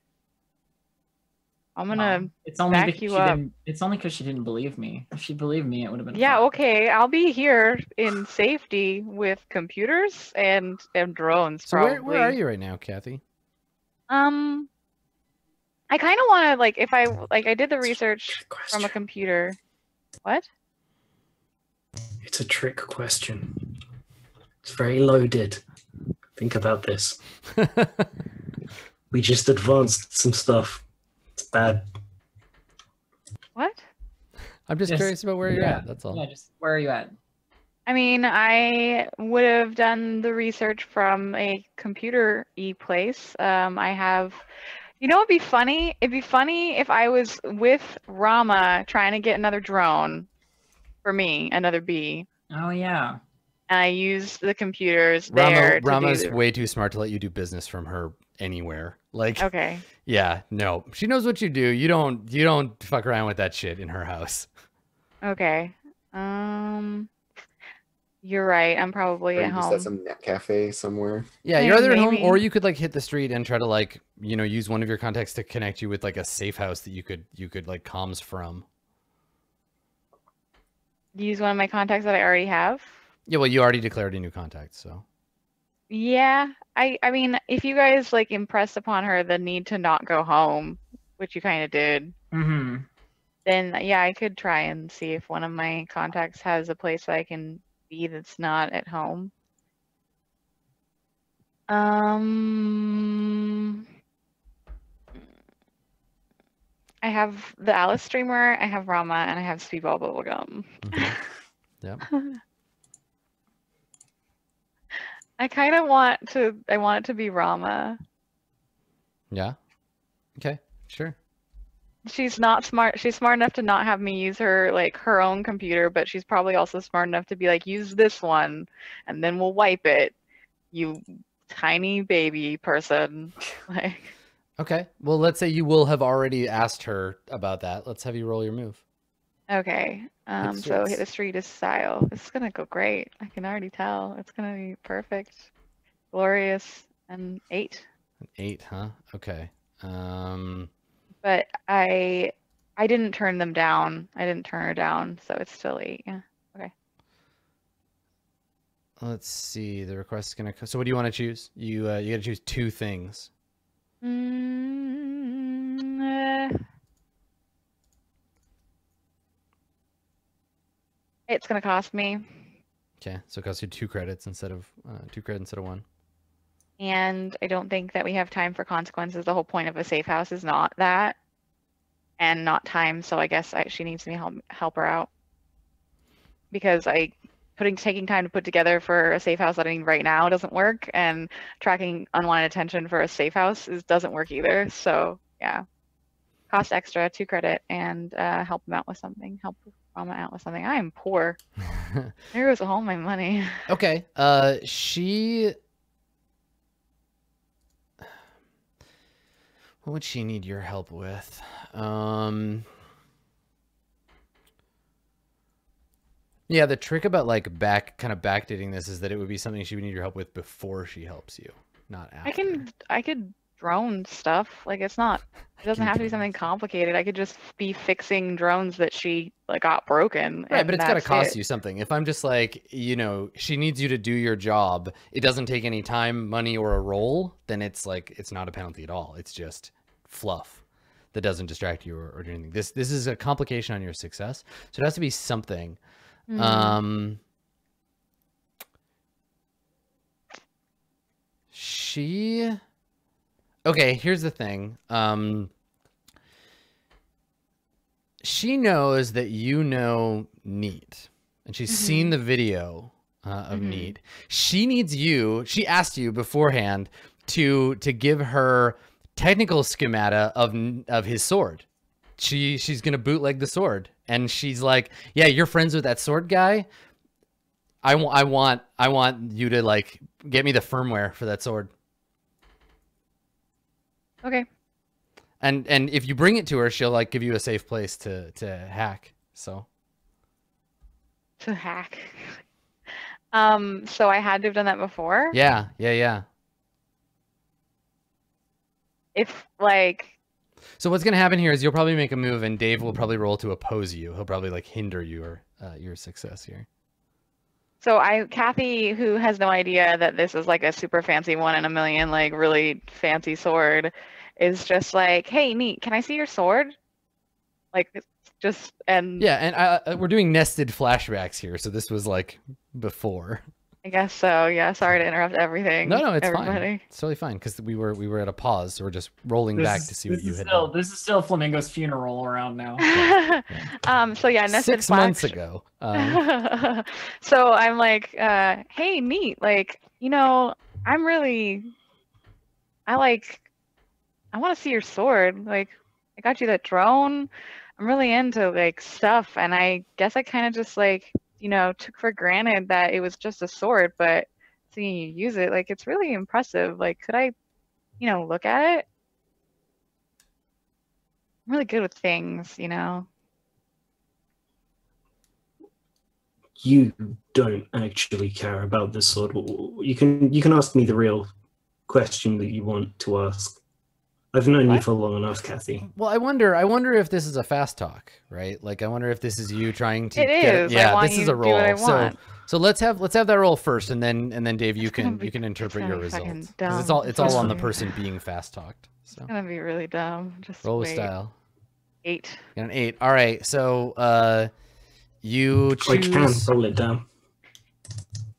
I'm gonna. Um, it's only back because you she up. didn't. It's only because she didn't believe me. If she believed me, it would have been. yeah, fine. okay. I'll be here in safety with computers and and drones. So probably. where where are you right now, Kathy? Um, I kind of want to like if I like I did the research Trick from a computer. What? It's a trick question. It's very loaded. Think about this. We just advanced some stuff. It's bad. What? I'm just Yes. curious about where you're Yeah. at. That's all. Yeah, just where are you at? I mean, I would have done the research from a computer e place. Um, I have, you know, it'd be funny. It'd be funny if I was with Rama trying to get another drone for me, another bee, Oh yeah. and I used the computers Rama, there. to do Rama's the- way too smart to let you do business from her anywhere. Like, Okay. yeah, no, she knows what you do. You don't, you don't fuck around with that shit in her house. Okay. Um, you're right. I'm probably Or at you just home. at some net cafe somewhere. Yeah, Yeah, you're either at home or you could like hit the street and try to like, you know, use one of your contacts to connect you with like a safe house that you could, you could like comms from. Use one of my contacts that I already have. Yeah, well, you already declared a new contact, so. Yeah, I I mean, if you guys like impressed upon her the need to not go home, which you kind of did, Mm-hmm. then yeah, I could try and see if one of my contacts has a place that I can be that's not at home. Um, I have the Alice streamer, I have Rama, and I have Speedball Bubblegum. mhm. Yep. I kind of want to. I want it to be Rama. Yeah. Okay. Sure. she's not smart she's smart enough to not have me use her like her own computer but she's probably also smart enough to be like use this one and then we'll wipe it you tiny baby person like Okay. Well, let's say you will have already asked her about that. Let's have you roll your move. Okay um so hit the street is style this is gonna go great i can already tell it's gonna be perfect glorious and eight An eight, huh? Okay. Um. but i i didn't turn them down i didn't turn her down so it's still eight yeah Okay. Let's see. The request is gonna. co- So, what do you want to choose? You uh, you got to choose two things. Mm, eh. It's gonna cost me, Okay. So it costs you two credits instead of uh, two credits instead of one. and I don't think that we have time for consequences. The whole point of a safe house is not that, and not time. So I guess I, she needs me to help help her out because I putting taking time to put together for a safe house that I need right now doesn't work, and tracking unwanted attention for a safe house is doesn't work either. So yeah, cost extra, two credit, and uh, help them out with something. Help Out with something. I am poor. There goes all my money. okay. Uh, she. What would she need your help with? Um. Yeah, the trick about like back kind of backdating this is that it would be something she would need your help with before she helps you, not after. I can I could drone stuff. Like it's not it doesn't have to be something complicated. I could just be fixing drones that she like got broken. Right, but it's got to cost it. you something. If I'm just like, you know, she needs you to do your job, it doesn't take any time, money, or a role, then it's like it's not a penalty at all. It's just fluff that doesn't distract you or, or do anything. This this is a complication on your success, so it has to be something. Mm. Um, she. Okay, here's the thing. Um, she knows that you know Neat, and she's seen the video uh, of Mhm. Neat. She needs you. She asked you beforehand to to give her technical schemata of of his sword. She she's gonna bootleg the sword, and she's like, "Yeah, you're friends with that sword guy. I want I want I want you to like get me the firmware for that sword." Okay. And and if you bring it to her, she'll like give you a safe place to to hack. So To hack. Um, so I had to have done that before. yeah, yeah, yeah. If like So what's gonna happen here is you'll probably make a move, and Dave will probably roll to oppose you. He'll probably like hinder your uh, your success here. so I Kathy, who has no idea that this is like a super fancy one in a million, like really fancy sword, is just like, hey, neat, can I see your sword? Like just and Yeah, and uh, uh, we're doing nested flashbacks here, so this was like before. I guess so. Yeah. Sorry to interrupt everything. No, no, it's fine. It's totally fine because we were we were at a pause, so we're just rolling This back is- to see what you had still, done. This is still Flamingo's funeral around now. um. So yeah, nested Six months ago. Um, so I'm like, uh, hey, neat. Like, you know, I'm really, I like, I want to see your sword. Like, I got you that drone. I'm really into like stuff, and I guess I kind of just like, you know, took for granted that it was just a sword, but seeing you use it, like, it's really impressive. Like, could I you know, look at it. I'm really good with things, you know. You don't actually care about this sword. You can you can ask me the real question that you want to ask. I've known you What? for long enough, Kathy. Well, I wonder. I wonder if this is a fast talk, right? Like, I wonder if this is you trying to. It get, is. Yeah, this is a to do roll. So, so let's have let's have that roll first, and then and then Dave, you It's can be- you can interpret your results fucking results. 'Cause It's all it's all on the person being fast talked. So It's gonna be really dumb. Just roll with wait. style. Eight. Got an eight. All right. So uh, you I can choose. roll it down.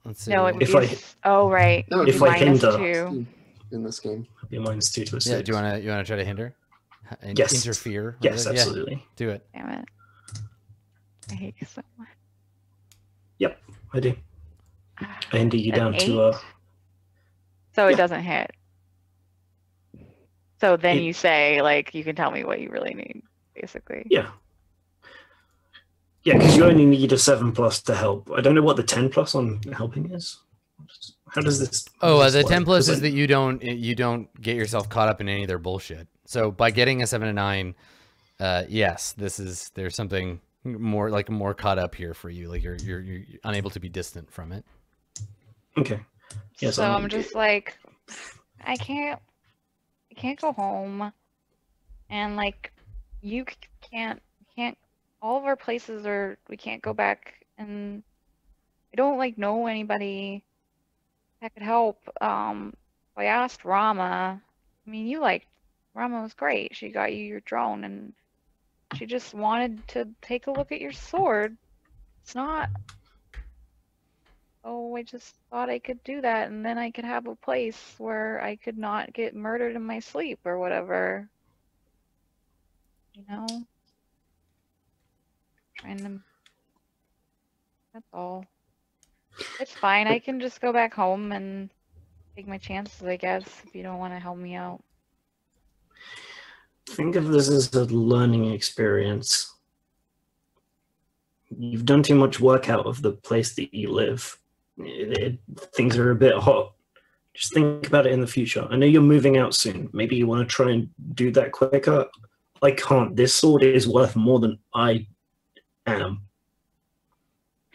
Let's see. No, it would If be. a I- s- oh right. No, if I minus hinder- two. In this game. Your mine's two to a yeah. Do you want to you want to try to hinder? And Yes. Interfere. with Yes, it? Yeah, absolutely. do it. Damn it. I hate you so much. Yep, I do. I hinder you An down to uh? So it yeah. doesn't hit. So then It- you say like you can tell me what you really need, basically. yeah. Yeah, because you only need a seven plus to help. I don't know what the ten plus on helping is. How does this? Oh, uh, does the this ten plus is I- that you don't you don't get yourself caught up in any of their bullshit. So by getting a seven to nine, uh, yes, this is there's something more like more caught up here for you. Like you're you're you're unable to be distant from it. Okay. Yes, so I'm- I'm just like, I can't, I can't go home, and like, you can't, can't. All of our places are. We can't go back, and I don't like know anybody that could help. Um, I asked Rama. I mean, you like Rama was great. She got you your drone, and she just wanted to take a look at your sword. It's not oh, I just thought I could do that and then I could have a place where I could not get murdered in my sleep or whatever. You know? Trying to. That's all. It's fine. I can just go back home and take my chances, I guess, if you don't want to help me out. think of this as a learning experience. You've done too much work out of the place that you live. It- it- things are a bit hot. Just think about it in the future. I know you're moving out soon. Maybe you want to try and do that quicker. I can't. This sword is worth more than I am.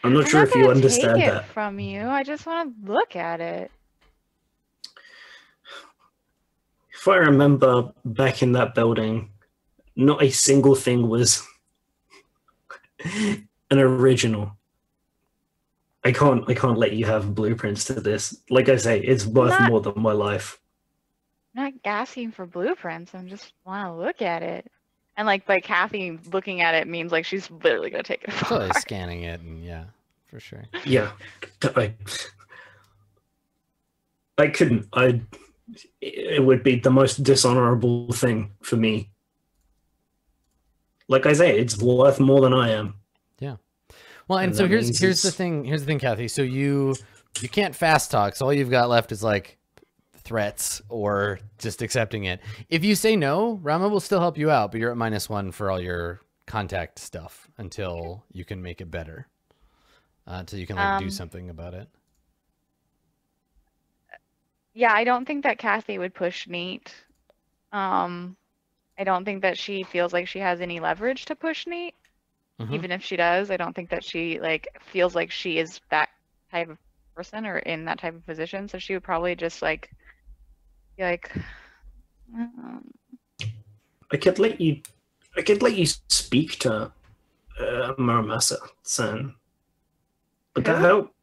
I'm not I'm sure not if you understand that. from you. I just want to look at it. If I remember back in that building, not a single thing was an original. I can't I can't let you have blueprints to this. Like I say, it's worth Not- more than my life. I'm not gasping for blueprints. I'm just want to look at it. And like by Kathy looking at it means like she's literally gonna take it Totally scanning it and yeah, for sure. Yeah. I I couldn't. I it would be the most dishonorable thing for me. Like I say, it's worth more than I am. Yeah. Well, and And so that here's means here's the thing. Here's the thing, Kathy. So you you can't fast talk. So all you've got left is like threats or just accepting it. If you say no, Rama will still help you out, but you're at minus one for all your contact stuff until you can make it better. Uh, until you can like do Um, something about it. Yeah, I don't think that Kathy would push Neat. Um, I don't think that she feels like she has any leverage to push Neat. Mhm. Even if she does, I don't think that she like feels like she is that type of person or in that type of position. So she would probably just like like, um, I could let you. I could let you speak to uh, Muramasa San. Would that Who? help?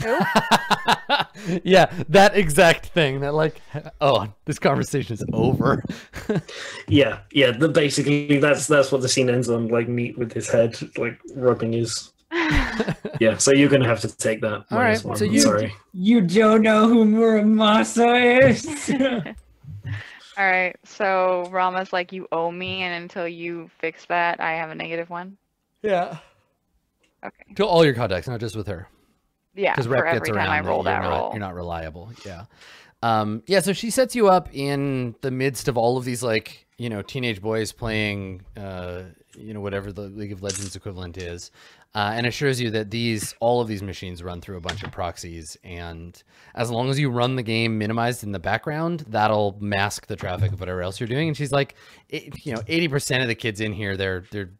yeah, that exact thing. That like, oh, this conversation is over. Yeah, yeah. The, basically, that's that's what the scene ends on. Like meet with his head, like rubbing his. Yeah. So you're gonna have to take that. All minus right, one, so I'm you- Sorry. You don't know who Muramasa is. All right, so Rama's like, you owe me, and until you fix that, I have a negative one. yeah. Okay. To all your contacts, not just with her. Yeah, because for rep every gets time around I that roll you're that not. You're not reliable. Yeah. Um, yeah. So she sets you up in the midst of all of these like you know teenage boys playing uh, you know whatever the League of Legends equivalent is, uh, and assures you that these all of these machines run through a bunch of proxies, and as long as you run the game minimized in the background, that'll mask the traffic of whatever else you're doing. And she's like, it, you know, eighty percent of the kids in here they're they're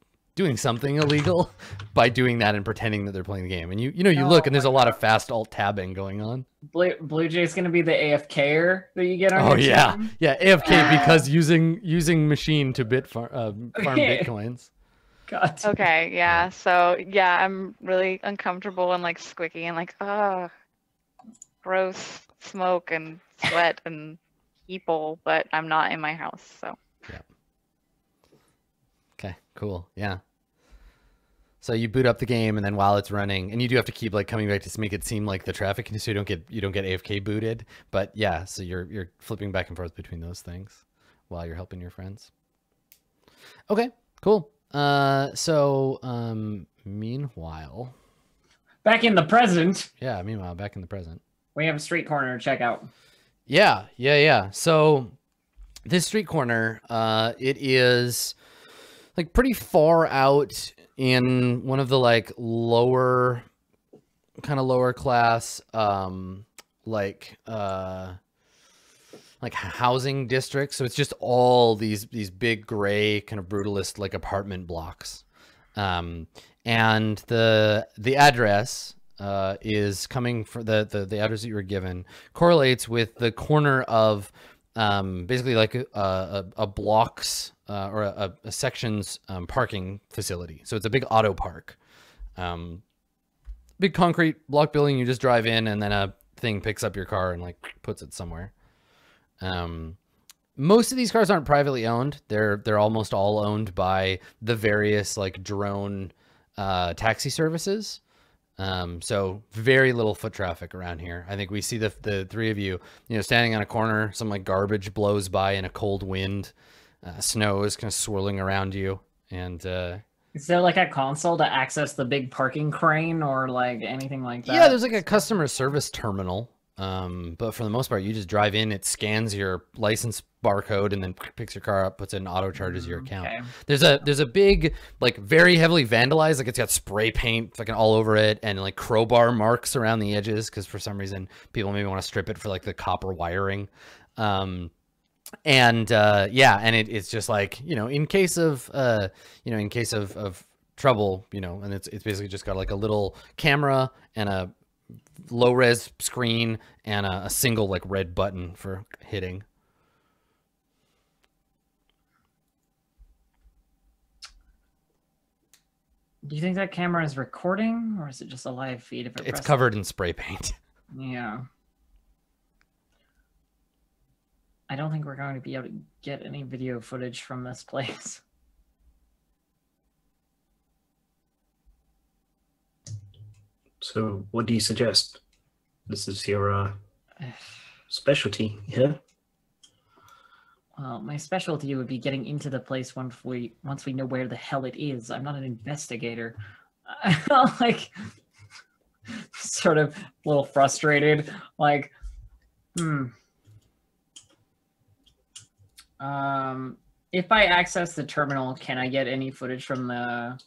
doing something illegal by doing that and pretending that they're playing the game. And you you know you Oh look and there's a lot of fast alt tabbing going on. Blue, Blue Jay's gonna be the AFKer that you get on Oh yeah, team? yeah. AFK because using using machine to bit far, uh, farm bitcoins. God. Okay, yeah. So yeah, I'm really uncomfortable and like squicky and like, ah, gross smoke and sweat and people, but I'm not in my house, so Okay, cool. Yeah. So you boot up the game, and then while it's running, and you do have to keep like coming back to make it seem like the traffic, so you don't get you don't get AFK booted. But yeah, so you're you're flipping back and forth between those things while you're helping your friends. Okay, cool. Uh, so um, meanwhile, Back in the present, yeah, meanwhile, back in the present. we have a street corner to check out. Yeah, yeah, yeah. So this street corner, uh, it is like pretty far out in one of the like lower, kind of lower class, um, like uh, like housing districts. So it's just all these these big gray kind of brutalist like apartment blocks, um, and the the address uh, is coming for the, the the address that you were given correlates with the corner of um, basically like a, a, a blocks uh, or a, a section's um, parking facility. So it's a big auto park, um, big concrete block building. You just drive in, and then a thing picks up your car and like puts it somewhere. Um, most of these cars aren't privately owned. They're they're almost all owned by the various like drone uh, taxi services. Um, so very little foot traffic around here. I think we see the the three of you, you know, standing on a corner. Some like garbage blows by in a cold wind. Uh, snow is kind of swirling around you, and uh, Is there like a console to access the big parking crane or like anything like that? yeah, there's like a customer service terminal. Um, but for the most part, you just drive in. It scans your license barcode and then picks your car up, puts it in auto charges your account. Okay. There's a there's a big like very heavily vandalized like it's got spray paint fucking all over it and like crowbar marks around the edges because for some reason people maybe want to strip it for like the copper wiring. Um, and uh, yeah, and it, it's just like you know in case of uh, you know in case of of trouble, you know, and it's it's basically just got like a little camera and a low res screen and a, a single like red button for hitting. Do you think that camera is recording or is it just a live feed? If it It's covered in spray paint. Yeah. I don't think we're going to be able to get any video footage from this place. So, what do you suggest? This is your uh, specialty here. Well, my specialty would be getting into the place once we once we know where the hell it is. I'm not an investigator. Like sort of a little frustrated. Like, hmm. Um, if I access the terminal, can I get any footage from the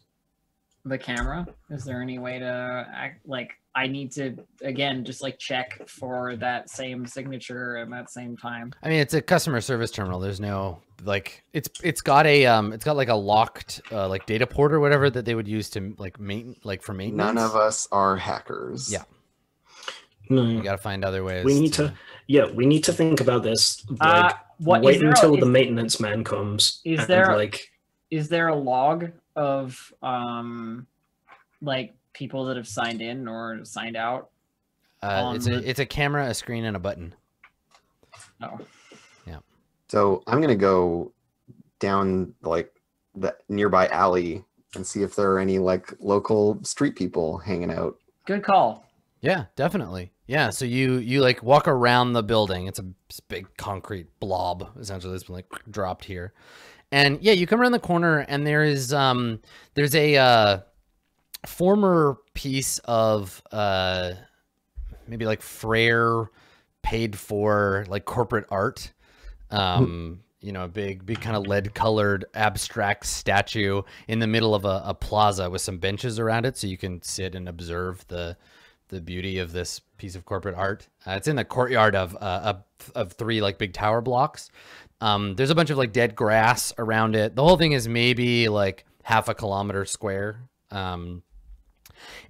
the camera? Is there any way to act like I need to again just like check for that same signature at that same time? I mean, it's a customer service terminal. There's no like it's it's got a um it's got like a locked uh, like data port or whatever that they would use to like main like for maintenance. None of us are hackers. Yeah. No, You got to find other ways. we need to. Yeah, we need to think about this. Like, Uh, what is wait there a- until is- the maintenance man comes. is and, there- like? is there a log of um like people that have signed in or signed out Uh, it's a the- it's a camera, a screen, and a button. oh Yeah. So I'm gonna go down like the nearby alley and see if there are any like local street people hanging out. good call Yeah, definitely. Yeah, so you you like walk around the building. It's a big concrete blob essentially that's been like dropped here. And yeah, you come around the corner and there is um there's a uh former piece of uh maybe like Frere paid for like corporate art um you know, a big, big kind of lead colored abstract statue in the middle of a, a plaza with some benches around it, so you can sit and observe the the beauty of this piece of corporate art. Uh, it's in the courtyard of uh, of, of three like big tower blocks. Um, there's a bunch of like dead grass around it. The whole thing is maybe like half a kilometer square. Um,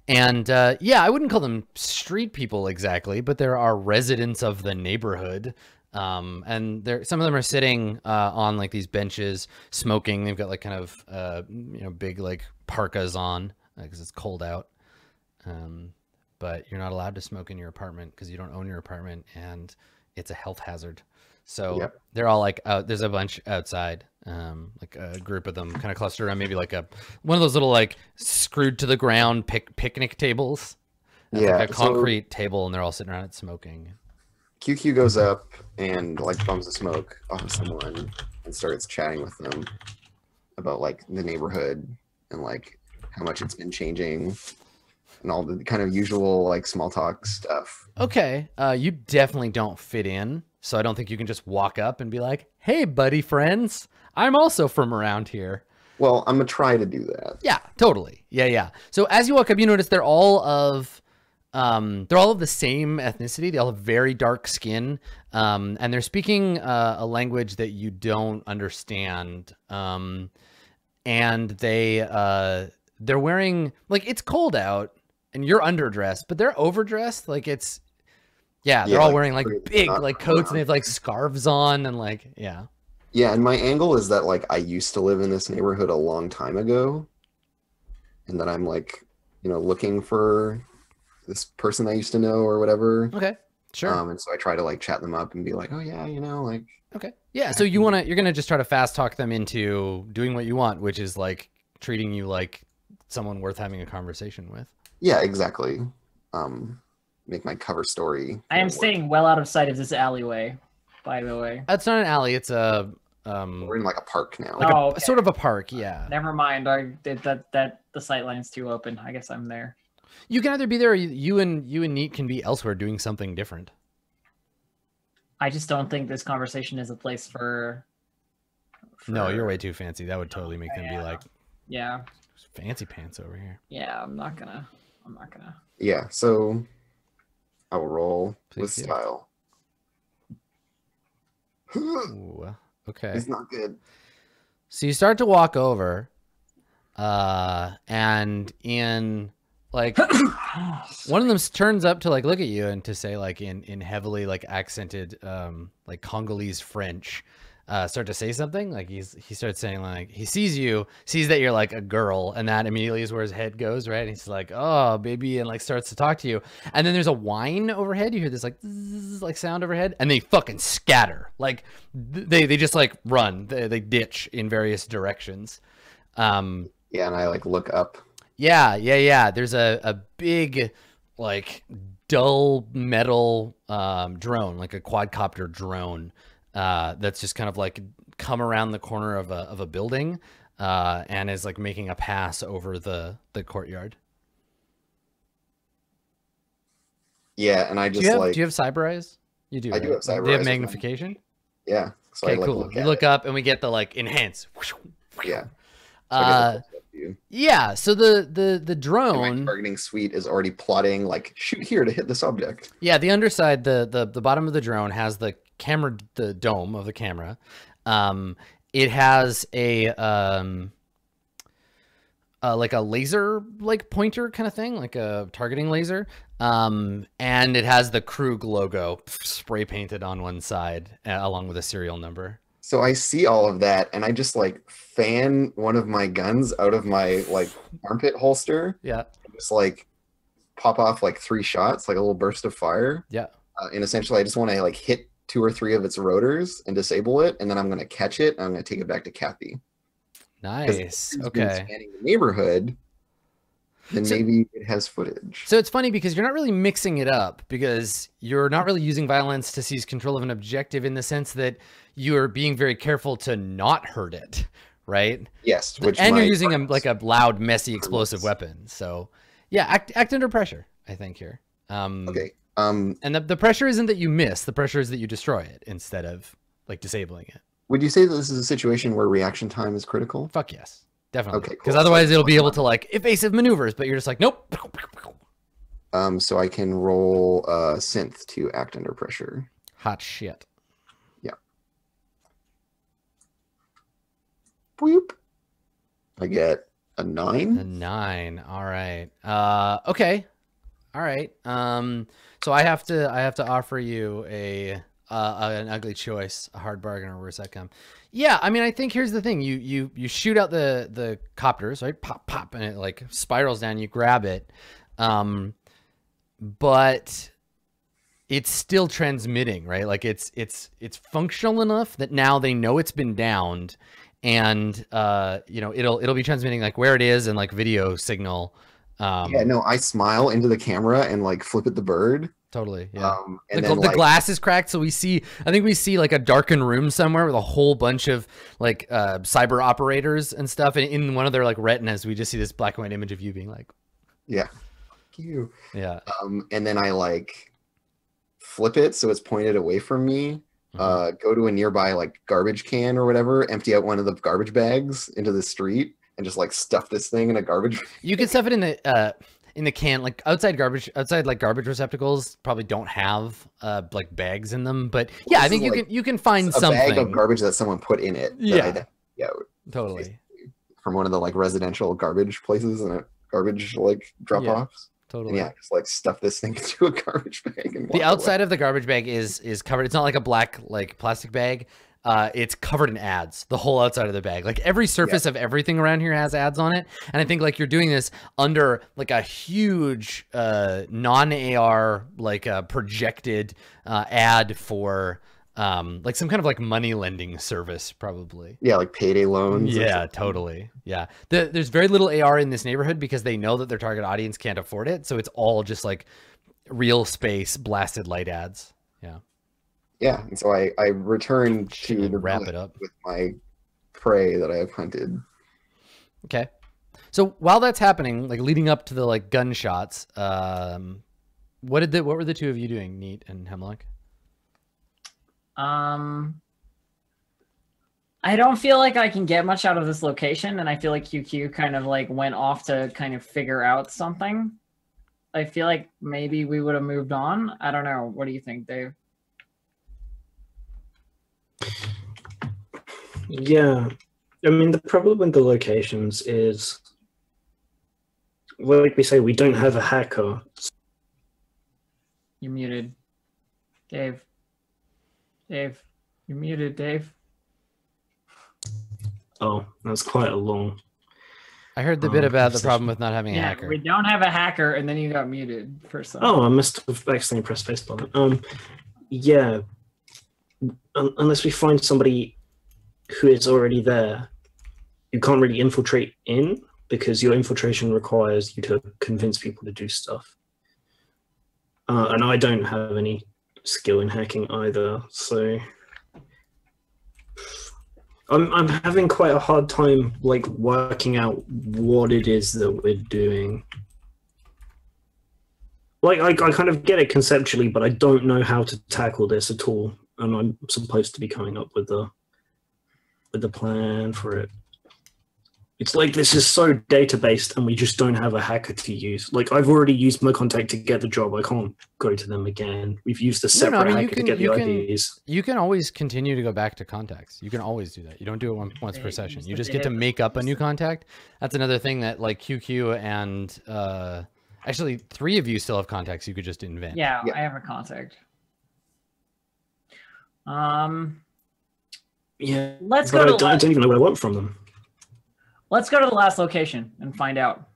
and uh, yeah, I wouldn't call them street people exactly, but there are residents of the neighborhood. Um, and there, some of them are sitting uh, on like these benches, smoking. They've got like kind of uh, you know big like parkas on because it's cold out. Um, but you're not allowed to smoke in your apartment because you don't own your apartment, and it's a health hazard. So Yep. they're all like out. There's a bunch outside, um, like a group of them, kind of clustered around maybe like a one of those little like screwed to the ground pic- picnic tables. Yeah, like a so- concrete table, and they're all sitting around it smoking. QQ goes up and like bums the smoke off of someone and starts chatting with them about like the neighborhood and like how much it's been changing and all the kind of usual like small talk stuff. Okay, uh, you definitely don't fit in, so I don't think you can just walk up and be like, "Hey, buddy, friends, I'm also from around here." Well, I'm gonna try to do that. Yeah, totally. Yeah, yeah. So as you walk up, you notice they're all of um they're all of the same ethnicity. They all have very dark skin. Um and they're speaking uh, a language that you don't understand. Um and they uh they're wearing like it's cold out and you're underdressed, but they're overdressed like it's yeah, they're Yeah, all like, wearing like big not like coats and they have like scarves on and like yeah. Yeah, and my angle is that like I used to live in this neighborhood a long time ago, and that I'm like, you know, looking for this person I used to know or whatever. Okay. Sure. Um, and so I try to like chat them up and be like, oh yeah, you know, like Okay. Yeah. So you want to, you're going to just try to fast talk them into doing what you want, which is like treating you like someone worth having a conversation with. yeah, exactly. Um, make my cover story. I am work. staying well out of sight of this alleyway, by the way. That's not an alley. It's a, um, We're in like a park now. like a, Oh, okay. sort of a park. Yeah. Never mind. I did that. That the sight line's too open. I guess I'm there. You can either be there or you, you and you and Neat can be elsewhere doing something different. I just don't think this conversation is a place for. No, you're way too fancy. That would totally make them be like Yeah, fancy pants over here. yeah. I'm not gonna. I'm not gonna. yeah, so I will roll with Please do. style. Ooh, okay. it's not good. So you start to walk over, uh, and in like one of them turns up to like look at you and to say like in in heavily like accented um like Congolese French, uh, start to say something like he's he starts saying like he sees you, sees that you're like a girl, and that immediately is where his head goes, right? And he's like, oh baby, and like starts to talk to you, and then there's a whine overhead. You hear this like zzz, like sound overhead, and they fucking scatter, like th- they they just like run, they, they ditch in various directions. Um, Yeah, and I like look up. yeah, yeah, yeah. There's a, a big, like, dull metal um, drone, like a quadcopter drone, uh, that's just kind of like come around the corner of a of a building, uh, and is like making a pass over the the courtyard. Yeah, and I Do just you have like Do you have cyber eyes? You do. I do have cyber have eyes with mine. magnification. yeah. So Okay, I like cool. look you look it. up, and we get the like enhance. Yeah. So Uh, yeah. So the the the drone. my targeting suite is already plotting like shoot here to hit this object. Yeah, the underside, the the the bottom of the drone has the camera, the dome of the camera. Um, it has a um, uh, like a laser like pointer kind of thing, like a targeting laser. Um, and it has the Krug logo spray painted on one side, uh, along with a serial number. So I see all of that and I just like fan one of my guns out of my like armpit holster, Yeah, just like pop off like three shots, like a little burst of fire. yeah. Uh, and essentially I just want to like hit two or three of its rotors and disable it and then I'm going to catch it and I'm going to take it back to Kathy. Nice. Okay. Scanning the neighborhood, then So- maybe it has footage. So it's funny because you're not really mixing it up because you're not really using violence to seize control of an objective in the sense that you're being very careful to not hurt it, right? Yes, which and you're using a, like a loud, messy, explosive weapon. So yeah, act act under pressure. I think here. Um, Okay. Um And the, the pressure isn't that you miss. The pressure is that you destroy it instead of like disabling it. Would you say that this is a situation where reaction time is critical? Fuck yes, definitely. Okay, Because cool. otherwise, So- it'll be able to like evasive maneuvers, but you're just like, nope. Um, so I can roll uh, synth to act under pressure. Hot shit. Yeah. Boop. I get a nine. A nine. nine. All right. Uh, okay. All right. Um, so I have to I have to offer you a uh, an ugly choice, a hard bargain, or reverse outcome. Yeah, I mean, I think here's the thing: you you you shoot out the the copters, right? Pop pop, and it like spirals down. You grab it, um, but it's still transmitting, right? Like it's it's it's functional enough that now they know it's been downed, and uh, you know it'll it'll be transmitting like where it is and like video signal. Um, yeah, no, I smile into the camera and like flip at the bird. totally. Yeah. Um, the, then the like, glass is cracked, so we see. I think we see like a darkened room somewhere with a whole bunch of like uh, cyber operators and stuff. And in one of their like retinas, we just see this black and white image of you being like, yeah, you. yeah. Um, and then I like flip it so it's pointed away from me. Mhm. Uh, go to a nearby like garbage can or whatever, empty out one of the garbage bags into the street, and just like stuff this thing in a garbage. You can stuff it in the uh in the can like outside garbage outside like garbage receptacles probably don't have uh like bags in them but yeah i think you like can you can find a something bag of garbage that someone put in it. that I Yeah. yeah, totally from one of the like residential garbage places and a garbage like drop offs. totally And yeah, just like stuff this thing into a garbage bag the away. outside of the garbage bag is is covered it's not like a black like plastic bag uh it's covered in ads the whole outside of the bag like every surface of everything around here has ads on it and i think like you're doing this under like a huge uh non-ar like uh projected uh ad for um like some kind of like money lending service probably Yeah, like payday loans. Yeah, totally. Yeah. The, there's very little AR in this neighborhood because they know that their target audience can't afford it. So it's all just like real space blasted light ads. Yeah. Yeah, and so I I return to the wrap it up. with my prey that I have hunted. Okay. So while that's happening, like leading up to the like gunshots, um, what did the what were the two of you doing, Neat and Hemlock? Um, I don't feel like I can get much out of this location, and I feel like QQ kind of like went off to kind of figure out something. I feel like maybe we would have moved on. I don't know. What do you think, Dave? Yeah. I mean, the problem with the locations is, like we say, we don't have a hacker. You're muted, Dave. Dave, You're muted, Dave. Oh, that's quite a long. I heard the bit Um, about the problem with not having a Yeah, hacker. we don't have a hacker, and then you got muted for some. Oh, I must have accidentally pressed spacebar. Um, yeah. Un- unless we find somebody who is already there, you can't really infiltrate in because your infiltration requires you to convince people to do stuff. Uh, and I don't have any skill in hacking either, so I'm I'm having quite a hard time like working out what it is that we're doing like I, I kind of get it conceptually, but I don't know how to tackle this at all. And I'm supposed to be coming up with the with the plan for it. It's like this is so data based, and we just don't have a hacker to use. Like I've already used my contact to get the job. I can't go to them again. We've used a No, no, I separate mean, you hacker can- to get you the can- IDs. You can always continue to go back to contacts. You can always do that. You don't do it one, once per session. You just get to make up a new contact. That's another thing that like QQ and uh actually three of you still have contacts you could just invent. Yeah, Yeah. I have a contact. Um, Yeah, let's but go I to don't, the I don't even know what I want from them. let's go to the last location and find out.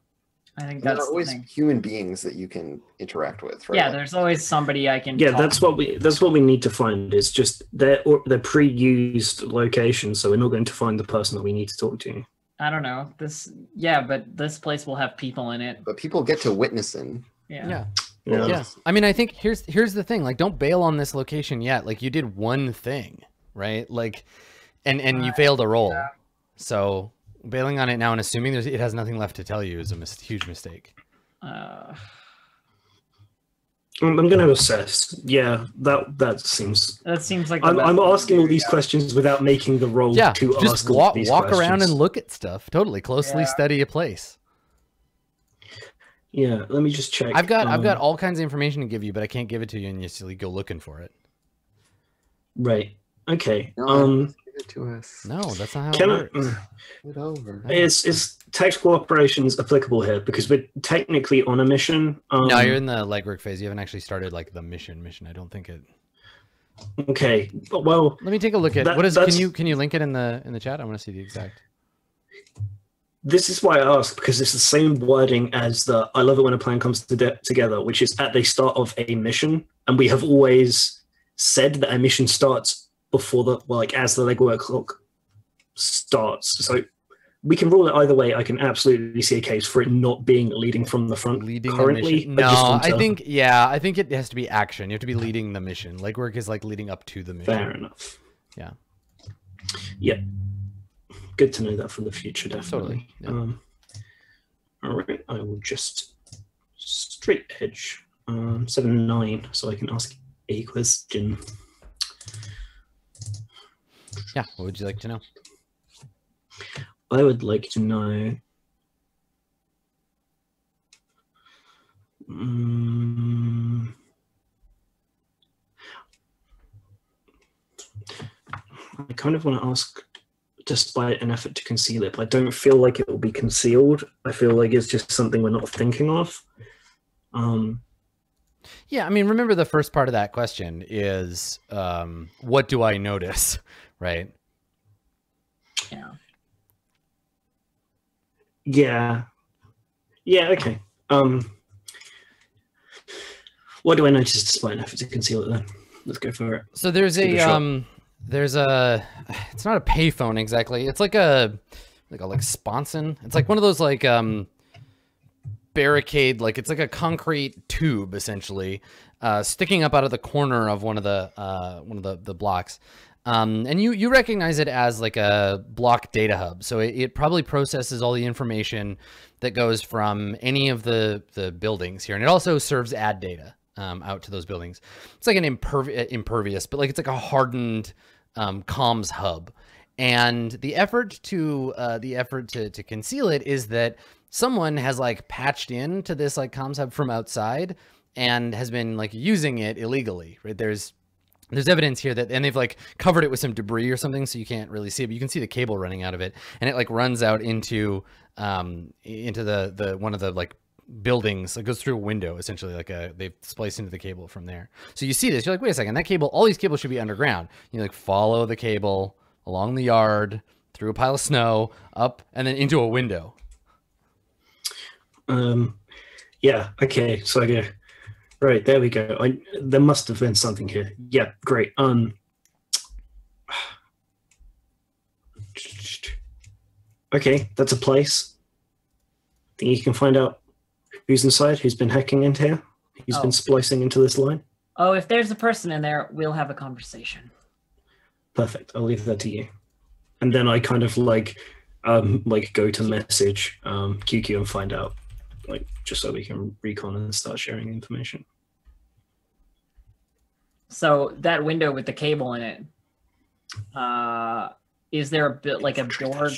I think And there that's are the always thing. human beings that you can interact with, right? Yeah, there's always somebody I can. Yeah, talk that's what we that's what we need to find. Is just their or their pre-used location, so we're not going to find the person that we need to talk to. I don't know this. Yeah, but this place will have people in it. but people get to witnessing. Yeah. Yeah. Yeah. Yeah. I mean, I think here's here's the thing. Like, don't bail on this location yet. Like, you did one thing, right? Like, and and you failed a roll. yeah. So bailing on it now and assuming there's it has nothing left to tell you is a mis- huge mistake. Uh, I'm, I'm going to assess. Yeah, that that seems. That seems like I'm, I'm asking all these yeah. questions without making the role Yeah, to just ask all walk these walk around and look at stuff. Totally closely Yeah. study a place. Yeah, let me just check. I've got I've got um, all kinds of information to give you, but I can't give it to you unless you go looking for it. Right. Okay. No, Um. give it to us. No, that's not how Can it I? works. Get over. Is is tactical operations applicable here? Because we're technically on a mission. Um, no, you're in the legwork phase. You haven't actually started like the mission. Mission. I don't think it. Okay. Well, Let me take a look at That- what is. Can you can you link it in the in the chat? I want to see the exact. This is why I ask because it's the same wording as the "I love it when a plan comes to de- together," which is at the start of a mission, and we have always said that a mission starts before the well, like as the legwork clock starts. So we can rule it either way. I can absolutely see a case for it not being leading from the front Leading currently. the. I No, I think yeah, I think it has to be action. You have to be leading the mission. Legwork is like leading up to the mission. Fair enough. Yeah. Yeah. Good to know that for the future, definitely. Totally, yeah. Um, all right, I will just straight edge um, seven nine, so I can ask a question. Yeah. What would you like to know? I would like to know. Mm, I kind of want to ask, despite an effort to conceal it, but I don't feel like it will be concealed. I feel like it's just something we're not thinking of. Um, Yeah, I mean, remember the first part of that question is um, what do I notice, right? Yeah. Yeah. Yeah, okay. Um what do I notice despite an effort to conceal it then? Let's go for it. So there's Give it a a um there's a it's not a payphone exactly. It's like a like a like sponson. It's like one of those like um barricade like it's like a concrete tube essentially uh sticking up out of the corner of one of the uh one of the the blocks. Um, and you you recognize it as like a block data hub. So it, it probably processes all the information that goes from any of the the buildings here, and it also serves ad data um, out to those buildings. It's like an impervi- impervious, but like it's like a hardened um, comms hub. And the effort to uh, the effort to to conceal it is that someone has like patched in to this like comms hub from outside and has been like using it illegally. Right? There's there's evidence here that and they've like covered it with some debris or something so you can't really see it but you can see the cable running out of it and it like runs out into um into the the one of the like buildings it goes through a window essentially like a they've spliced into the cable from there so you see this you're like wait a second that cable all these cables should be underground you like follow the cable along the yard through a pile of snow up and then into a window Um yeah, okay, so I go right, there we go. I there must have been something here. Yeah, great. Um Okay, that's a place. Think you can find out who's inside, who's been hacking into here, who's Oh. been splicing into this line? Oh, if there's a person in there, we'll have a conversation. Perfect. I'll leave that to you. And then I kind of like um like go to message um QQ and find out like just so we can recon and start sharing information. So that window with the cable in it, uh, is there a bit like a door?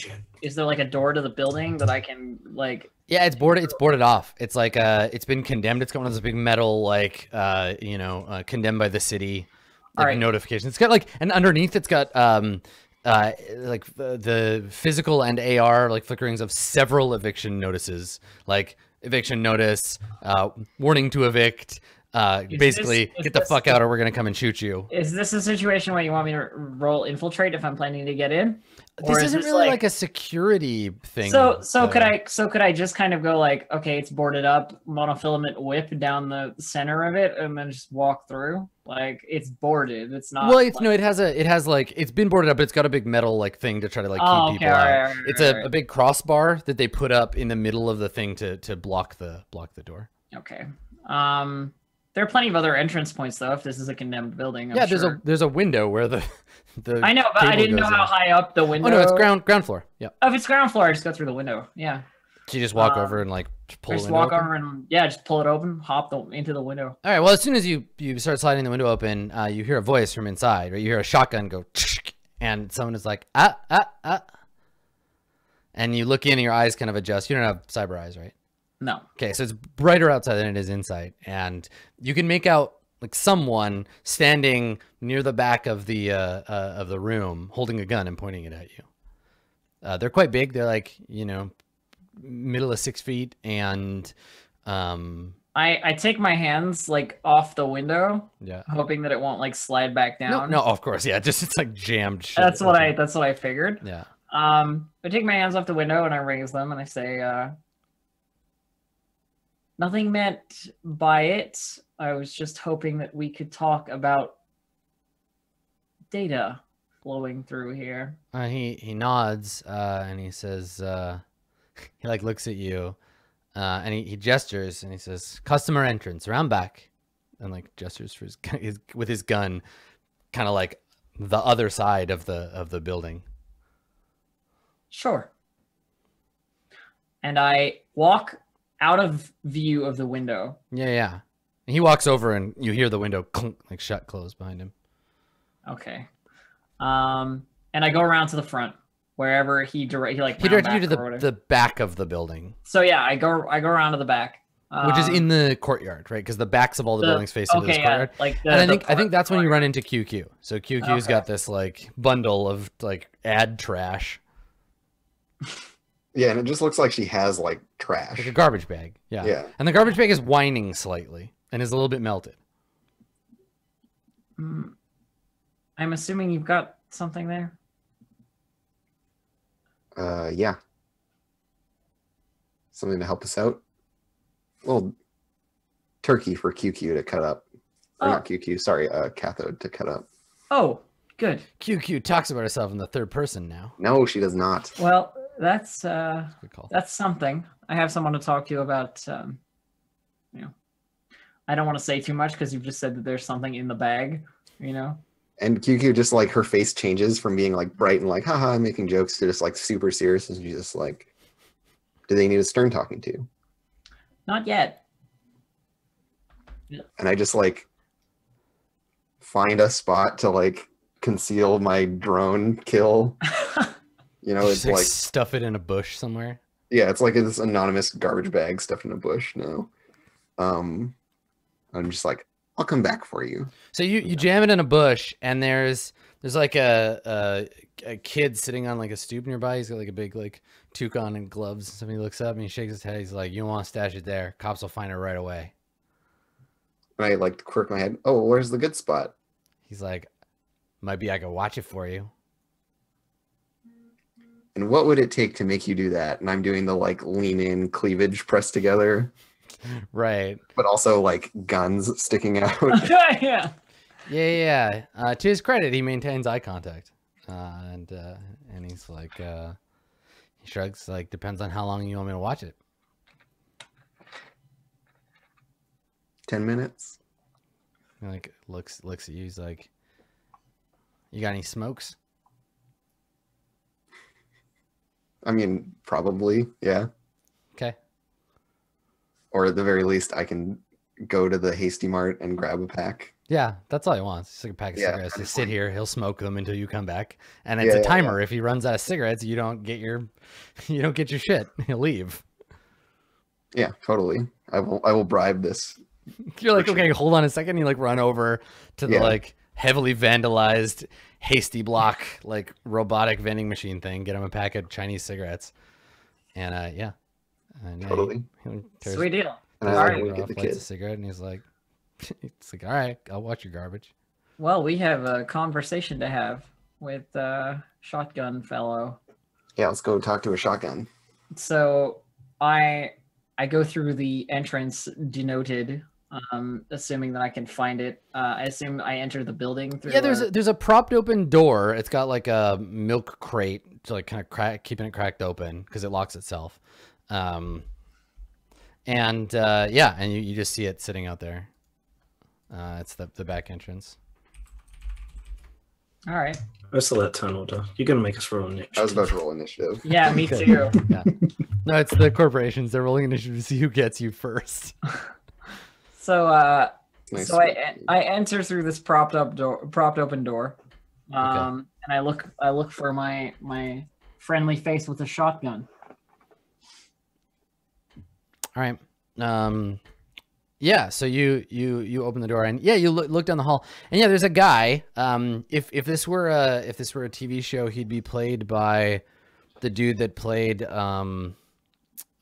Is there like a door to the building that I can like? Yeah, it's boarded. It's boarded off. It's like uh, it's been condemned. It's got one of those big metal, like uh, you know, uh, condemned by the city, like Alright. notification. It's got like, and underneath it's got um, uh, like the, the physical and AR like flickerings of several eviction notices, like eviction notice, uh, warning to evict. Uh, Is basically, this- get the fuck out, or we're gonna come and shoot you. Is this a situation where you want me to roll infiltrate if I'm planning to get in? Or This is isn't this really like, like- a security thing. So so could I so could I just kind of go like okay it's boarded up monofilament whip down the center of it and then just walk through like it's boarded it's not well, it's like- no, it has a, it has like, it's been boarded up, but it's got a big metal like thing to try to like keep oh, okay, people out. alright, alright, It's a, a big crossbar that they put up in the middle of the thing to to block the block the door. okay um there are plenty of other entrance points though if this is a condemned building I'm yeah, there's sure. a there's a window where the the I know but I didn't know how in. high up the window Oh no, it's ground ground floor. Yeah. oh if it's ground floor I just go through the window yeah So you just walk Um, over and like pull just walk open? over and yeah, just pull it open, hop the, into the window. All right. Well, as soon as you you start sliding the window open, uh, you hear a voice from inside. Right? You hear a shotgun go, and someone is like, ah, ah, ah. And you look in, and your eyes kind of adjust. You don't have cyber eyes, right? No. Okay, so it's brighter outside than it is inside, and you can make out like someone standing near the back of the uh, uh, of the room, holding a gun and pointing it at you. Uh, they're quite big. They're like you know, middle of six feet, and um, I I take my hands like off the window, yeah. hoping that it won't like slide back down. no, no of course, yeah. Just it's like jammed. That's what I that's what I figured. Yeah. Um, I take my hands off the window and I raise them and I say, uh, nothing meant by it. I was just hoping that we could talk about data flowing through here. Uh, he he nods uh, and he says uh, he like looks at you uh, and he, he gestures and he says customer entrance around back and like gestures for his, his with his gun kind of like the other side of the of the building Sure. And I walk out of view of the window. yeah yeah and he walks over and you hear the window clunk like shut close behind him Okay. Um, and I go around to the front wherever he direct he like he directed you to the, the back of the building So yeah, I go I go around to the back, which is Um, in the courtyard right because the backs of all the, the- buildings face into this yeah, courtyard like the, and I think I think that's when you run into QQ. So QQ's Okay. got this like bundle of like ad trash, Yeah, and it just looks like she has like trash. like a garbage bag. Yeah. Yeah. And the garbage bag is whining slightly and is a little bit melted. Mm, I'm assuming you've got something there. Uh, yeah. Something to help us out. little turkey for QQ to cut up. Or Oh. not QQ, sorry, uh, cathode to cut up. Oh, good. QQ talks about herself in the third person now. No, she does not. Well, that's uh Good call. that's something. I have someone to talk to you about um you know. I don't want to say too much because you've just said that there's something in the bag, you know. And QQ just like her face changes from being like bright and like, haha, I'm making jokes to just like super serious. And she's just like, do they need a stern talking to? Not yet. And I just like find a spot to like conceal my drone kill. You know, it's like stuff it in a bush somewhere. Yeah, it's like this anonymous garbage bag stuffed in a bush. No, um, I'm just like, I'll come back for you. So you, you jam it in a bush and there's there's like a, a a kid sitting on like a stoop nearby. He's got like a big like toucan and gloves and stuff. Looks up and he shakes his head. He's like, "You don't want to stash it there. Cops will find it right away." And I like quirk my head. Oh, where's the good spot? He's like, "Might be I could watch it for you." And what would it take to make you do that? And I'm doing the like lean in cleavage press together, Right. but also like guns sticking out. yeah. Yeah, yeah. yeah. Uh, to his credit, he maintains eye contact, uh, and uh, and he's like, uh, he shrugs, like, depends on how long you want me to watch it. Ten minutes. He, like looks looks at you. He's like, "You got any smokes?" I mean, probably, yeah. Okay. Or at the very least, I can go to the Hasty Mart and grab a pack. Yeah, that's all he wants. Just like a pack of Yeah, cigarettes. Just sit here. He'll smoke them until you come back, and it's Yeah, a yeah, timer. If he runs out of cigarettes, you don't get your, you don't get your shit. He'll leave. Yeah, totally. I will. I will bribe this. You're like, For sure. okay, hold on a second. You like run over to the Yeah. like heavily vandalized hasty block like robotic vending machine thing. Get him a pack of Chinese cigarettes, and uh, yeah, and, yeah, he- Totally. he tears- Sweet deal. And I All the like right. wink paper at the off, lights kid. a cigarette, and he's like, it's like, all right, I'll watch your garbage. Well, we have a conversation to have with uh shotgun fellow. Yeah, let's go talk to a shotgun. So I I go through the entrance denoted, um, assuming that I can find it. Uh, I assume I enter the building through. Yeah, there's a- a, there's a propped open door. It's got like a milk crate to like kind of crack, keeping it cracked open because it locks itself. Um, and uh, yeah, and you, you just see it sitting out there. Uh, it's the the back entrance. All right. Most of that turn order. You're gonna make us roll initiative. I was about to roll initiative. Yeah, me too. No, No, it's the corporations. They're rolling initiative to see who gets you first. So uh, Nice. so I I enter through this propped up door, propped open door, um, and I look I look for my my friendly face with a shotgun. All right. Um, yeah. So you you you open the door and yeah, you look, look down the hall and yeah, there's a guy. Um, if if this were a if this were a TV show, he'd be played by the dude that played um,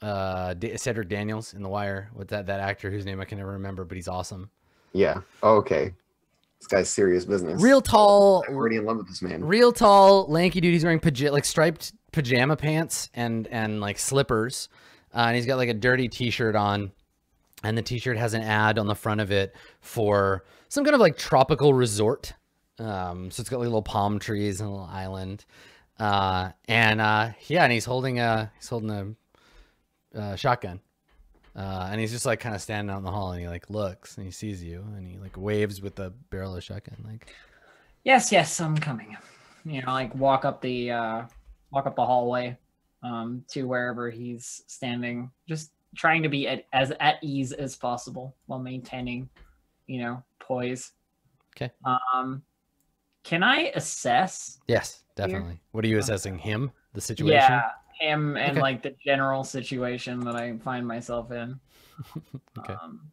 uh, Cedric Daniels in The Wire. With that that actor whose name I can never remember, but he's awesome. yeah. Oh, okay. This guy's serious business. Real tall, I'm already in love with this man. real tall, lanky dude. He's wearing paja- like striped pajama pants and and like slippers, uh, and he's got like a dirty T-shirt on, and the T-shirt has an ad on the front of it for some kind of like tropical resort. Um, so it's got like little palm trees and a little island, uh, and uh, yeah, and he's holding a he's holding a uh, shotgun. Uh, and he's just like kind of standing out in the hall and he like looks and he sees you and he like waves with the barrel of shotgun like Yes, yes, I'm coming. You know, like walk up the uh, walk up the hallway um, to wherever he's standing, just trying to be at, as at ease as possible while maintaining, you know, poise okay Um, can I assess? Yes, definitely. What are you assessing? Him, the situation? Yeah, him and Okay. like the general situation that I find myself in. Okay. Um,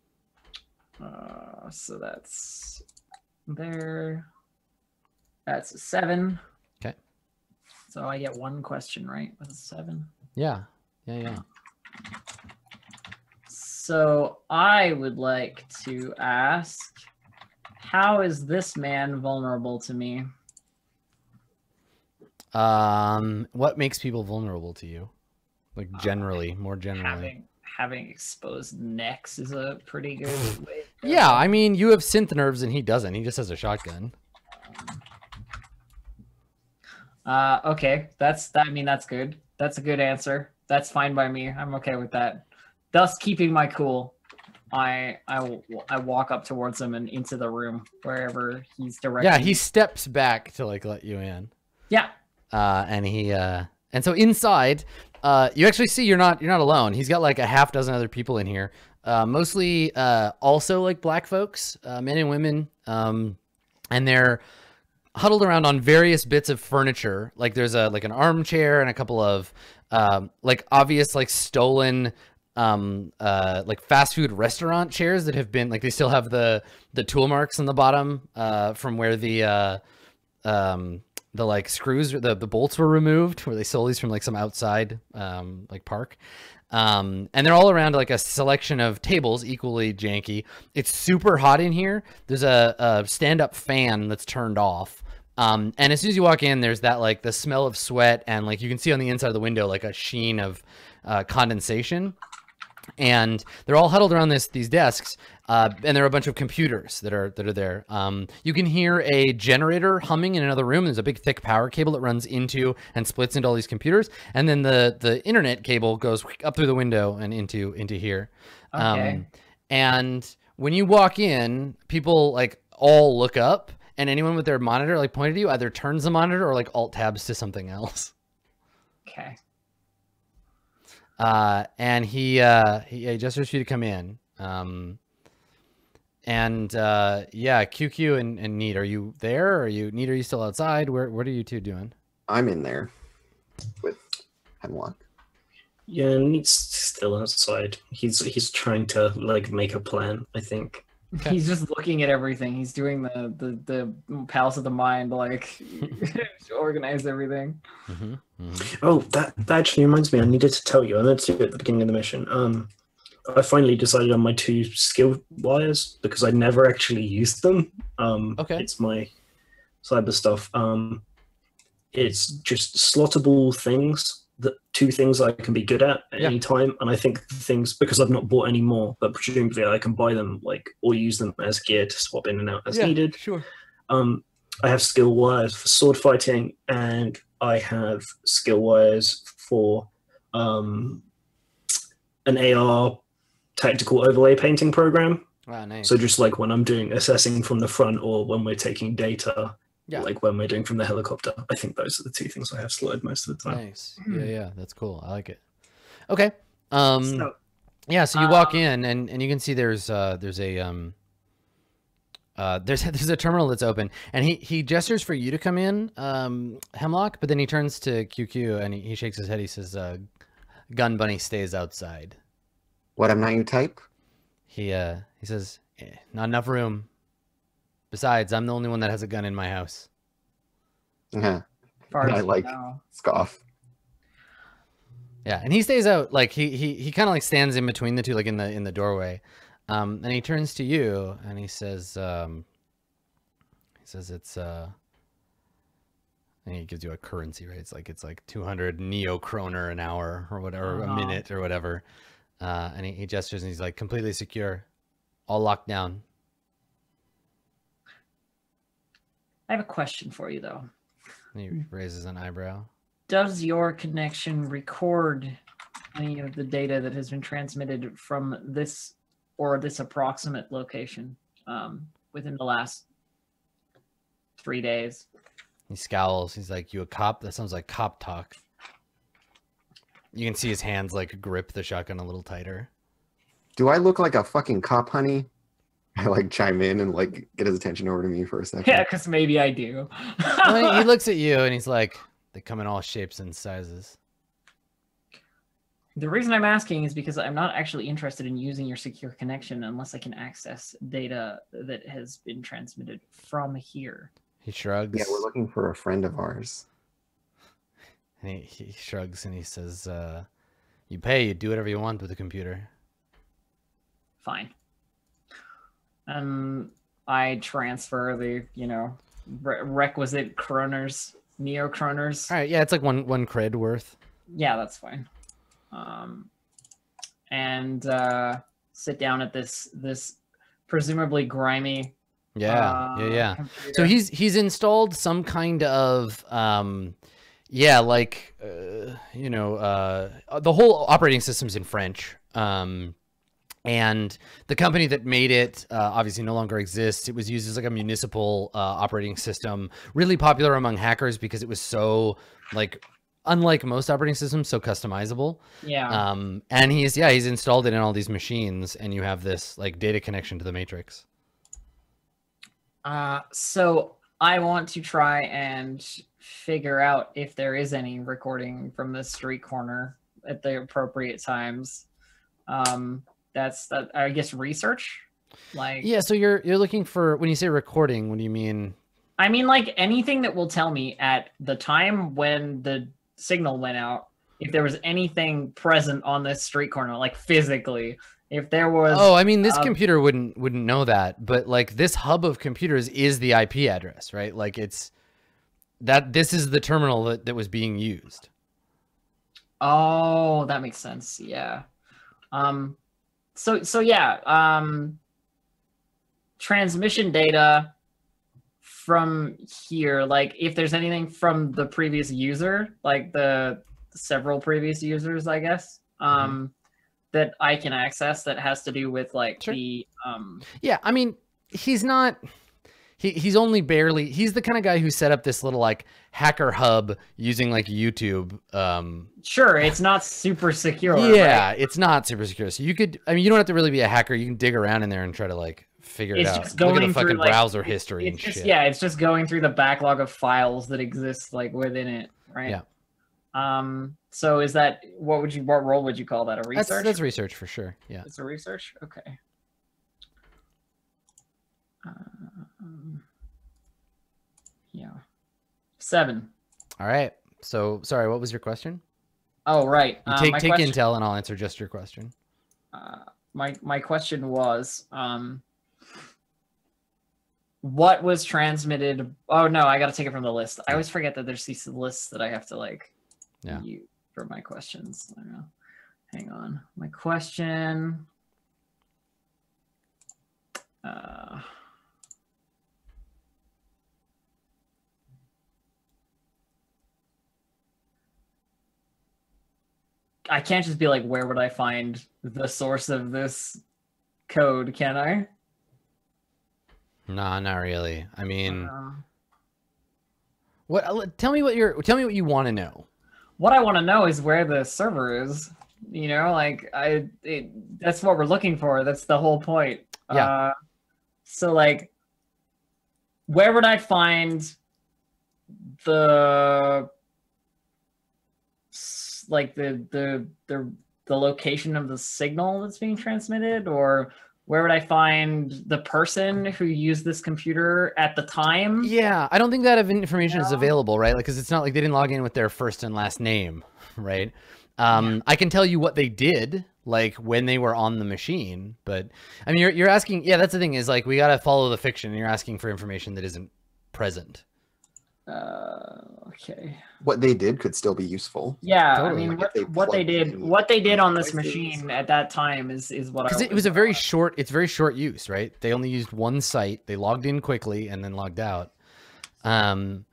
uh, so that's there. That's a Okay. So I get one question right with a seven. Yeah. Yeah. Yeah. So I would like to ask, how is this man vulnerable to me? Um, what makes people vulnerable to you? Like generally, more generally. Having having exposed necks is a pretty good way. Yeah, I mean, you have synth nerves and he doesn't. He just has a shotgun. Uh, okay, that's that. I mean, that's good. That's a good answer. That's fine by me. I'm okay with that. Thus, keeping my cool, I I I walk up towards him and into the room wherever he's directing. Yeah, he steps back to like let you in. yeah. Uh, and he uh, and so inside, uh, you actually see you're not you're not alone. He's got like a half dozen other people in here. Uh, mostly uh, also like black folks, uh, men and women. Um, and they're huddled around on various bits of furniture. Like there's a like an armchair and a couple of um, like obvious like stolen um uh like fast food restaurant chairs that have been like they still have the the tool marks on the bottom uh from where the uh um the like screws the the bolts were removed where they these from like some outside um like park. Um and they're all around like a selection of tables equally janky. It's super hot in here. There's a, a stand-up fan that's turned off. Um and as soon as you walk in there's that like the smell of sweat and like you can see on the inside of the window like a sheen of uh, condensation. And they're all huddled around this these desks uh, and there are a bunch of computers that are that are there um, you can hear a generator humming in another room there's a big thick power cable that runs into and splits into all these computers and then the the internet cable goes up through the window and into into here Okay. um, and when you walk in people like all look up and anyone with their monitor like pointed to you either turns the monitor or like alt tabs to something else Okay. uh, and he uh, he, he gestures for you to come in. Um, and uh, yeah, QQ and, and Neat, are you there? Are you Neat? Are you still outside? Where what are you two doing? I'm in there with Hemlock. Yeah, and he's still outside. He's he's trying to like make a plan. I think. Okay. He's just looking at everything. He's doing the the the palace of the mind, like to organize everything. Mhm, mhm. Oh, that, that actually reminds me. I needed to tell you. I meant to do it at the beginning of the mission. Um, I finally decided on my two skill wires because I never actually used them. Um, Okay. It's my cyber stuff. Um, it's just slottable things. That two things I can be good at at Yeah. any time, and I think things because I've not bought any more, but presumably I can buy them like or use them as gear to swap in and out as Yeah, needed. Sure. Um, I have skill wires for sword fighting, and I have skill wires for um, an AR tactical overlay painting program. Wow, nice. So just like when I'm doing assessing from the front, or when we're taking data, Yeah. like when we're doing from the helicopter. I think those are the two things I have slotted most of the time. Nice. Yeah, yeah, that's cool. I like it. Okay. Um. so, Yeah, so you walk Um, in and, and you can see there's uh there's a um uh there's there's a terminal that's open and he he gestures for you to come in um Hemlock but then he turns to QQ and he, he shakes his head he says uh Gun Bunny stays outside. What? I'm not your type. He uh he says eh, not enough room. Besides, I'm the only one that has a gun in my house. Yeah. far I like- know. Scoff. Yeah, and he stays out like he he he kind of like stands in between the two like in the in the doorway. Um and he turns to you and he says um he says it's uh and he gives you a currency, right? It's like it's like 200 neo kroner an hour or whatever, a Uh-huh. minute or whatever. Uh and he, he gestures and he's like completely secure. All locked down. I have a question for you though. And he raises an eyebrow. Does your connection record any of the data that has been transmitted from this or this approximate location um, within the last three days? He scowls. He's like, "You a cop? That sounds like cop talk." You can see his hands like grip the shotgun a little tighter. Do I look like a fucking cop, honey? I like chime in and like get his attention over to me for a second. Yeah, because maybe I do. Well, he- he looks at you and he's like, "They come in all shapes and sizes." The reason I'm asking is because I'm not actually interested in using your secure connection unless I can access data that has been transmitted from here. He shrugs. Yeah, we're looking for a friend of ours. And he, he shrugs and he says, uh, "You pay. You do whatever you want with the computer." Fine. Um, I transfer the, you know, re- requisite kroners, neo kroners. All right. Yeah, it's like one one cred worth. Yeah, that's fine. Um, and uh, sit down at this this presumably grimy. Yeah. yeah. uh, Yeah. So computer. he's he's installed some kind of um yeah like uh, you know uh the whole operating system's in french um and the company that made it uh, obviously no longer exists. It was used as like a municipal uh, operating system really popular among hackers because it was so like unlike most operating systems so customizable. Yeah. um and he's yeah he's installed it in all these machines and you have this like data connection to the matrix. Uh, so I want to try and figure out if there is any recording from the street corner at the appropriate times. Um, that's that. I guess research. Like, yeah so you're you're looking for when you say recording what do you mean I mean, like anything that will tell me at the time when the signal went out, if there was anything present on this street corner, like physically, if there was. Oh, I mean, this um, computer wouldn't wouldn't know that, but like this hub of computers is the IP address, right? Like it's that this is the terminal that, that was being used. Oh, that makes sense. Yeah. Um so so yeah, um transmission data from here like if there's anything from the previous user, like the several previous users, I guess. Um that I can access that has to do with like Sure. the um Yeah, I mean, he's not. He he's only barely. He's the kind of guy who set up this little like hacker hub using like YouTube. Um, sure, it's not super secure. right? yeah, it's not super secure. So you could. I mean, you don't have to really be a hacker. You can dig around in there and try to like figure it It's out. just Look at going the through, fucking like, browser it- history and just shit. yeah it's just going through the backlog of files that exist like within it right Yeah. um so is that what would you what role would you call that a research that's that's research for sure. Yeah. it's a research okay um, yeah seven. All right. So sorry, what was your question? Oh right You uh, take my take question, intel and I'll answer just your question. uh, my my question was um what was transmitted oh no i gotta take it from the list i always forget that there's these lists that i have to like Yeah. for my questions i don't know hang on my question uh I can't just be like, where would I find the source of this code? Can I? Nah, not really. I mean, Uh, what? Tell me what you're. Tell me what you want to know. what I want to know is where the server is. You know, like I, it, that's what we're looking for. That's the whole point. Yeah. Uh, so like, where would I find the like the the the the location of the signal that's being transmitted, or where would I find the person who used this computer at the time? Yeah, I don't think that information is available, right? Like, because it's not like they didn't log in with their first and last name, right? Um, I can tell you what they did, like when they were on the machine, but I mean, you're you're asking. Yeah, that's the thing is like we gotta follow the fiction, and you're asking for information that isn't present. Uh, okay. What they did could still be useful. Yeah, Totally. I mean, Like, what, if they what they did, what they did on this devices. machine at that time is is what Because it was a very short. It's very short use, right? They only used one site. They logged in quickly and then logged out. Um,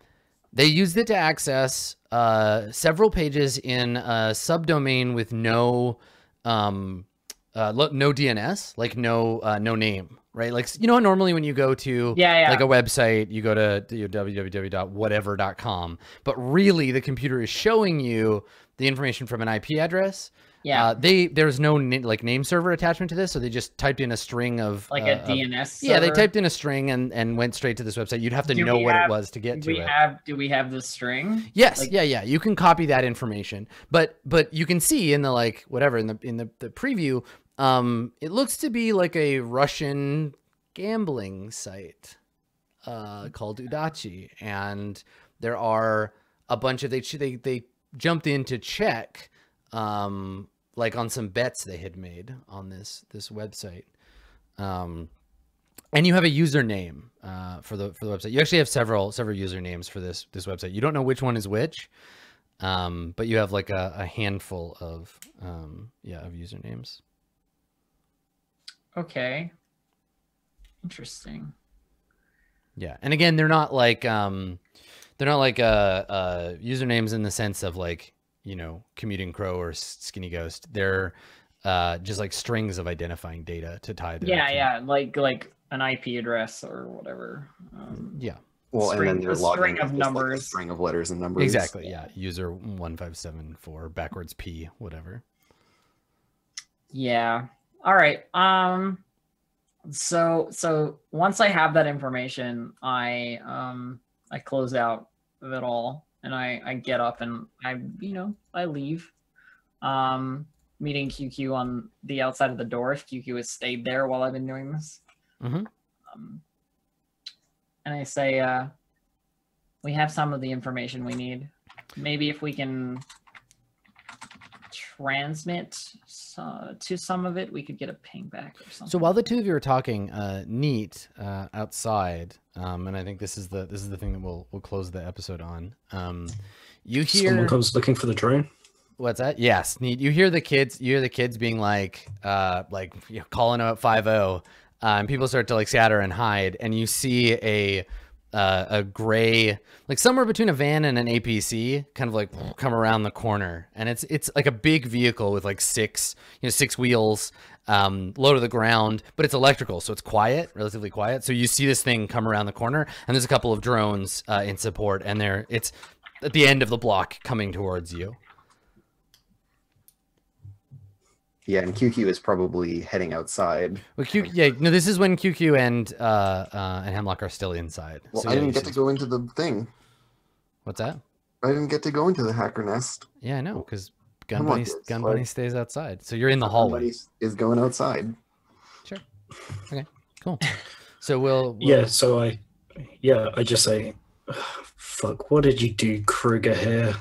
they used it to access uh, several pages in a subdomain with no, um, uh, no DNS, like no uh, no name, right? Like you know, normally when you go to Yeah, yeah. like a website, you go to you know, www.whatever.com, but really the computer is showing you the information from an IP address. yeah, Uh, they there's no na- like name server attachment to this, so they just typed in a string of like uh, a of- DNS. yeah, they typed in a string and and went straight to this website. You'd have to Do know what have- it was to get to we it. have? Do we have the string? Yes, like- yeah, yeah. You can copy that information, but but you can see in the like whatever in the in the, the preview, um, it looks to be like a Russian gambling site, uh, called Udachi, and there are a bunch of they they they jumped in to check, um, like on some bets they had made on this this website, um. And you have a username uh, for the for the website. You actually have several several usernames for this this website. You don't know which one is which, um, but you have like a, a handful of um, yeah of usernames. Okay. Interesting. Yeah, and again, they're not like um, they're not like uh, uh, usernames in the sense of like you know commuting crow or skinny ghost. They're uh, just like strings of identifying data to tie their Yeah, account. yeah, like like an IP address or whatever. Um, yeah, Well, String- and then they're a logging string of just, like, a numbers. string of letters and numbers. exactly. Yeah, user one five seven four backwards p whatever. Yeah. All right. Um so so once I have that information, I um I close out of it all and I I get up and I you know, I leave. Um meeting QQ on the outside of the door if QQ has stayed there while I've been doing this. Mm-hmm. Um, and I say uh we have some of the information we need. Maybe if we can transmit uh, to some of it, we could get a ping back or something. So while the two of you are talking, uh, neat uh, outside, um, and I think this is the this is the thing that we'll we'll close the episode on. Um, you hear Someone comes looking for the train. what's that? Yes, neat. You hear the kids. You hear the kids being like, uh, like you know, calling out five zero, and people start to like scatter and hide, and you see a uh, a gray, like somewhere between a van and an APC, kind of like come around the corner, and it's it's like a big vehicle with like six, you know, six wheels, um, low to the ground, but it's electrical, so it's quiet, relatively quiet. So you see this thing come around the corner, and there's a couple of drones uh, in support, and they're it's at the end of the block coming towards you. Yeah, and QQ is probably heading outside. Well, Q, yeah, no, this is when QQ and uh, uh, and Hemlock are still inside. Well, So, I yeah, didn't get see- to go into the thing. What's that? I didn't get to go into the hacker nest. Yeah, I know, because Gun Bunny, is, Gun like- Bunny stays outside. So you're in the hallway. Somebody is going outside. Sure. Okay. Cool. So we'll, we'll Yeah, so I, yeah, I just say, fuck, what did you do, Kruger here?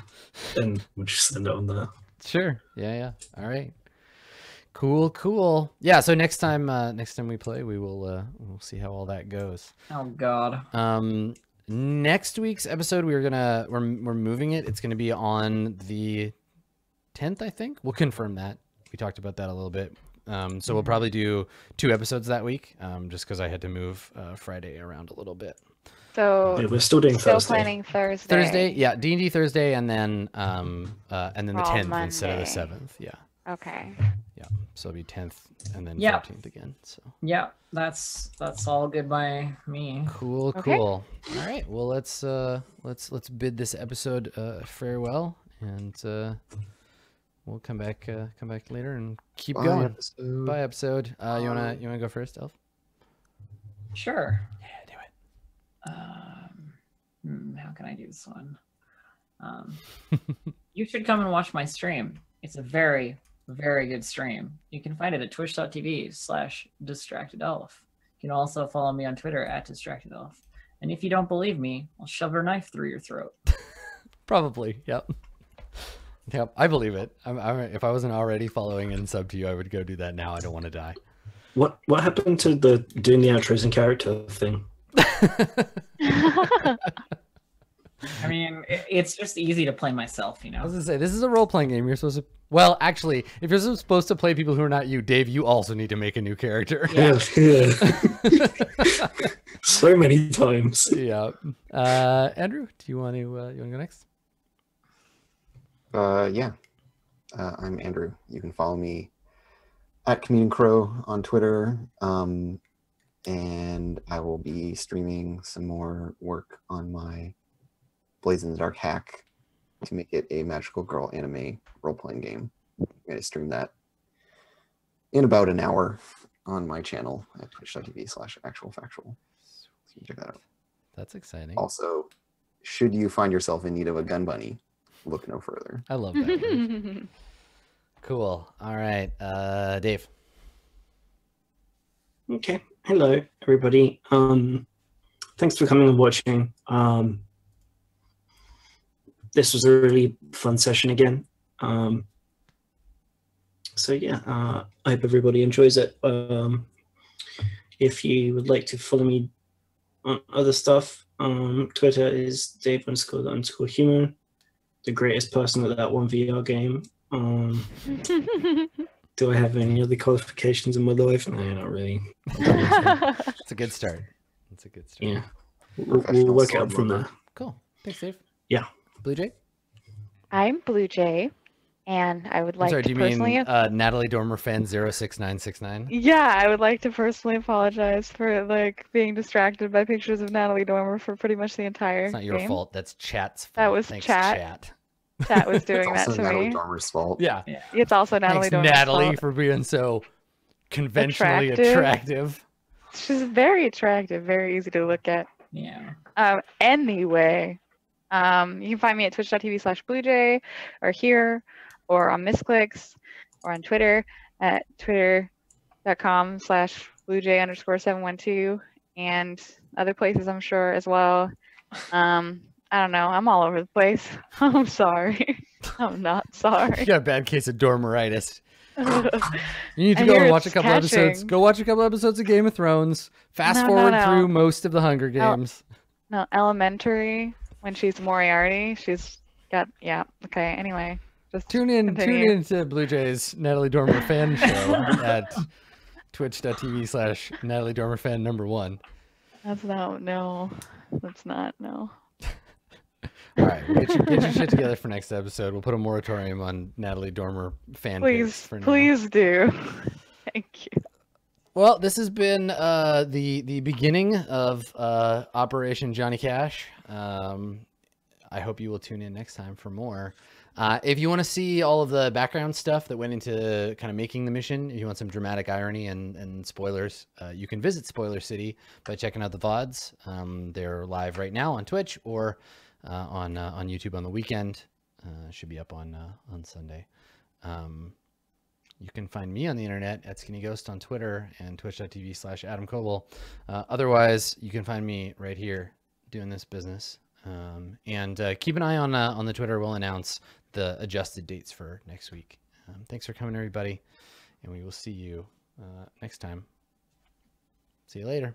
And we'll just send it on there. Sure. Yeah. Yeah. All right. Cool. Cool. Yeah. So next time, uh, next time we play, we will uh, we'll see how all that goes. oh god. Um, next week's episode, we're gonna we're we're moving it. It's gonna be on the tenth, I think. We'll confirm that. We talked about that a little bit. Um, so we'll probably do two episodes that week. Um, just because I had to move uh, Friday around a little bit. So Yeah, we're still doing still Thursday. planning Thursday. Thursday, yeah, D and D Thursday, and then um, uh, and then the Oh, tenth instead of the seventh. Yeah, Okay. yeah. So it'll be tenth and then Yeah. fourteenth again. So Yeah, that's that's all good by me. cool, Okay. cool. All right. Well, let's uh, let's let's bid this episode uh, farewell and uh, we'll come back uh, come back later and keep Bye, going. episode. Bye episode. Uh, you wanna you wanna go first, Elf? Sure. Yeah, do it. Um, hmm, how can I do this one? Um, you should come and watch my stream. It's a very, very good stream. You can find it at twitch.tv slash distracted elf. You can also follow me on Twitter at distracted elf. And if you don't believe me, I'll shove a knife through your throat. Probably. Yep. Yep. I believe it. I'm, I'm, if I wasn't already following and sub to you, I would go do that now. I don't want to die. What what happened to the doing the outros in character thing? I mean, i- it's just easy to play myself, you know. I was know? gonna say this is a role playing game. You're supposed to. Well, actually, if you're supposed to play people who are not you, Dave, you also need to make a new character. Yeah. yeah. so many times. yeah. Uh, Andrew, do you want to uh, you want to go next? Uh, yeah. Uh, I'm Andrew. You can follow me at Comedian Crow on Twitter. Um, and I will be streaming some more work on my Blades in the Dark hack to make it a magical girl anime role playing game. I'm going to stream that in about an hour on my channel at twitch.tv slash actual factual. So you can check that out. That's exciting. Also, should you find yourself in need of a gun bunny, look no further. I love that. cool. All right, uh, Dave. Okay. Hello, everybody. Um, thanks for coming and watching. Um, this was a really fun session again. Um, so yeah, uh, I hope everybody enjoys it. Um, if you would like to follow me on other stuff, um, Twitter is Dave underscore underscore human, the greatest person at that one VR game. Um, do I have any other qualifications in my life? No, not really. It's a good start. It's a good start. Yeah. We'll, we'll work sword out from there. Cool. Thanks, Dave. Yeah. Blue Jay. I'm Blue Jay, and I would I'm like sorry. to Do you personally. mean uh, Natalie Dormer fan 06969? Yeah, I would like to personally apologize for like being distracted by pictures of Natalie Dormer for pretty much the entire It's not your game. fault. That's chat's fault. That was Thanks, chat. chat. That was It's doing that also to Natalie me. Dormer's fault. Yeah. It's also Natalie Thanks, Dormer's Natalie, fault. for being so conventionally Attractive. attractive. She's very attractive, very easy to look at. Yeah. Um, anyway, um, you can find me at twitch.tv slash bluejay or here or on misclicks or on Twitter at twitter.com slash bluejay underscore 712 and other places I'm sure as well. Um, I don't know. I'm all over the place. I'm sorry. I'm not sorry. You got a bad case of dormeritis. You need to I go and watch a couple episodes. Go watch a couple episodes of Game of Thrones. Fast No, no, forward no. through most of the Hunger No. Games. no, elementary when she's Moriarty. She's got, yeah. Okay. Anyway, just Tune in, Continue. tune in to Blue Jays Natalie Dormer fan show at twitch.tv slash Natalie Dormer fan number one. That's not no. That's not no. All right, get, your, get your shit together for next episode. We'll put a moratorium on Natalie Dormer fan Please, for now. please do. Thank you. Well, this has been uh, the the beginning of uh, Operation Johnny Cash. Um, I hope you will tune in next time for more. Uh, if you want to see all of the background stuff that went into kind of making the mission, if you want some dramatic irony and, and spoilers, uh, you can visit Spoiler City by checking out the VODs. Um, they're live right now on Twitch or uh, on uh, on YouTube on the weekend. Uh, should be up on uh, on Sunday. Um, you can find me on the internet at Skinny Ghost on Twitter and twitch.tv slash Adam Coble. Uh, otherwise, you can find me right here doing this business. Um, and uh, keep an eye on uh, on the Twitter. We'll announce the adjusted dates for next week. Um, thanks for coming, everybody, and we will see you uh, next time. See you later.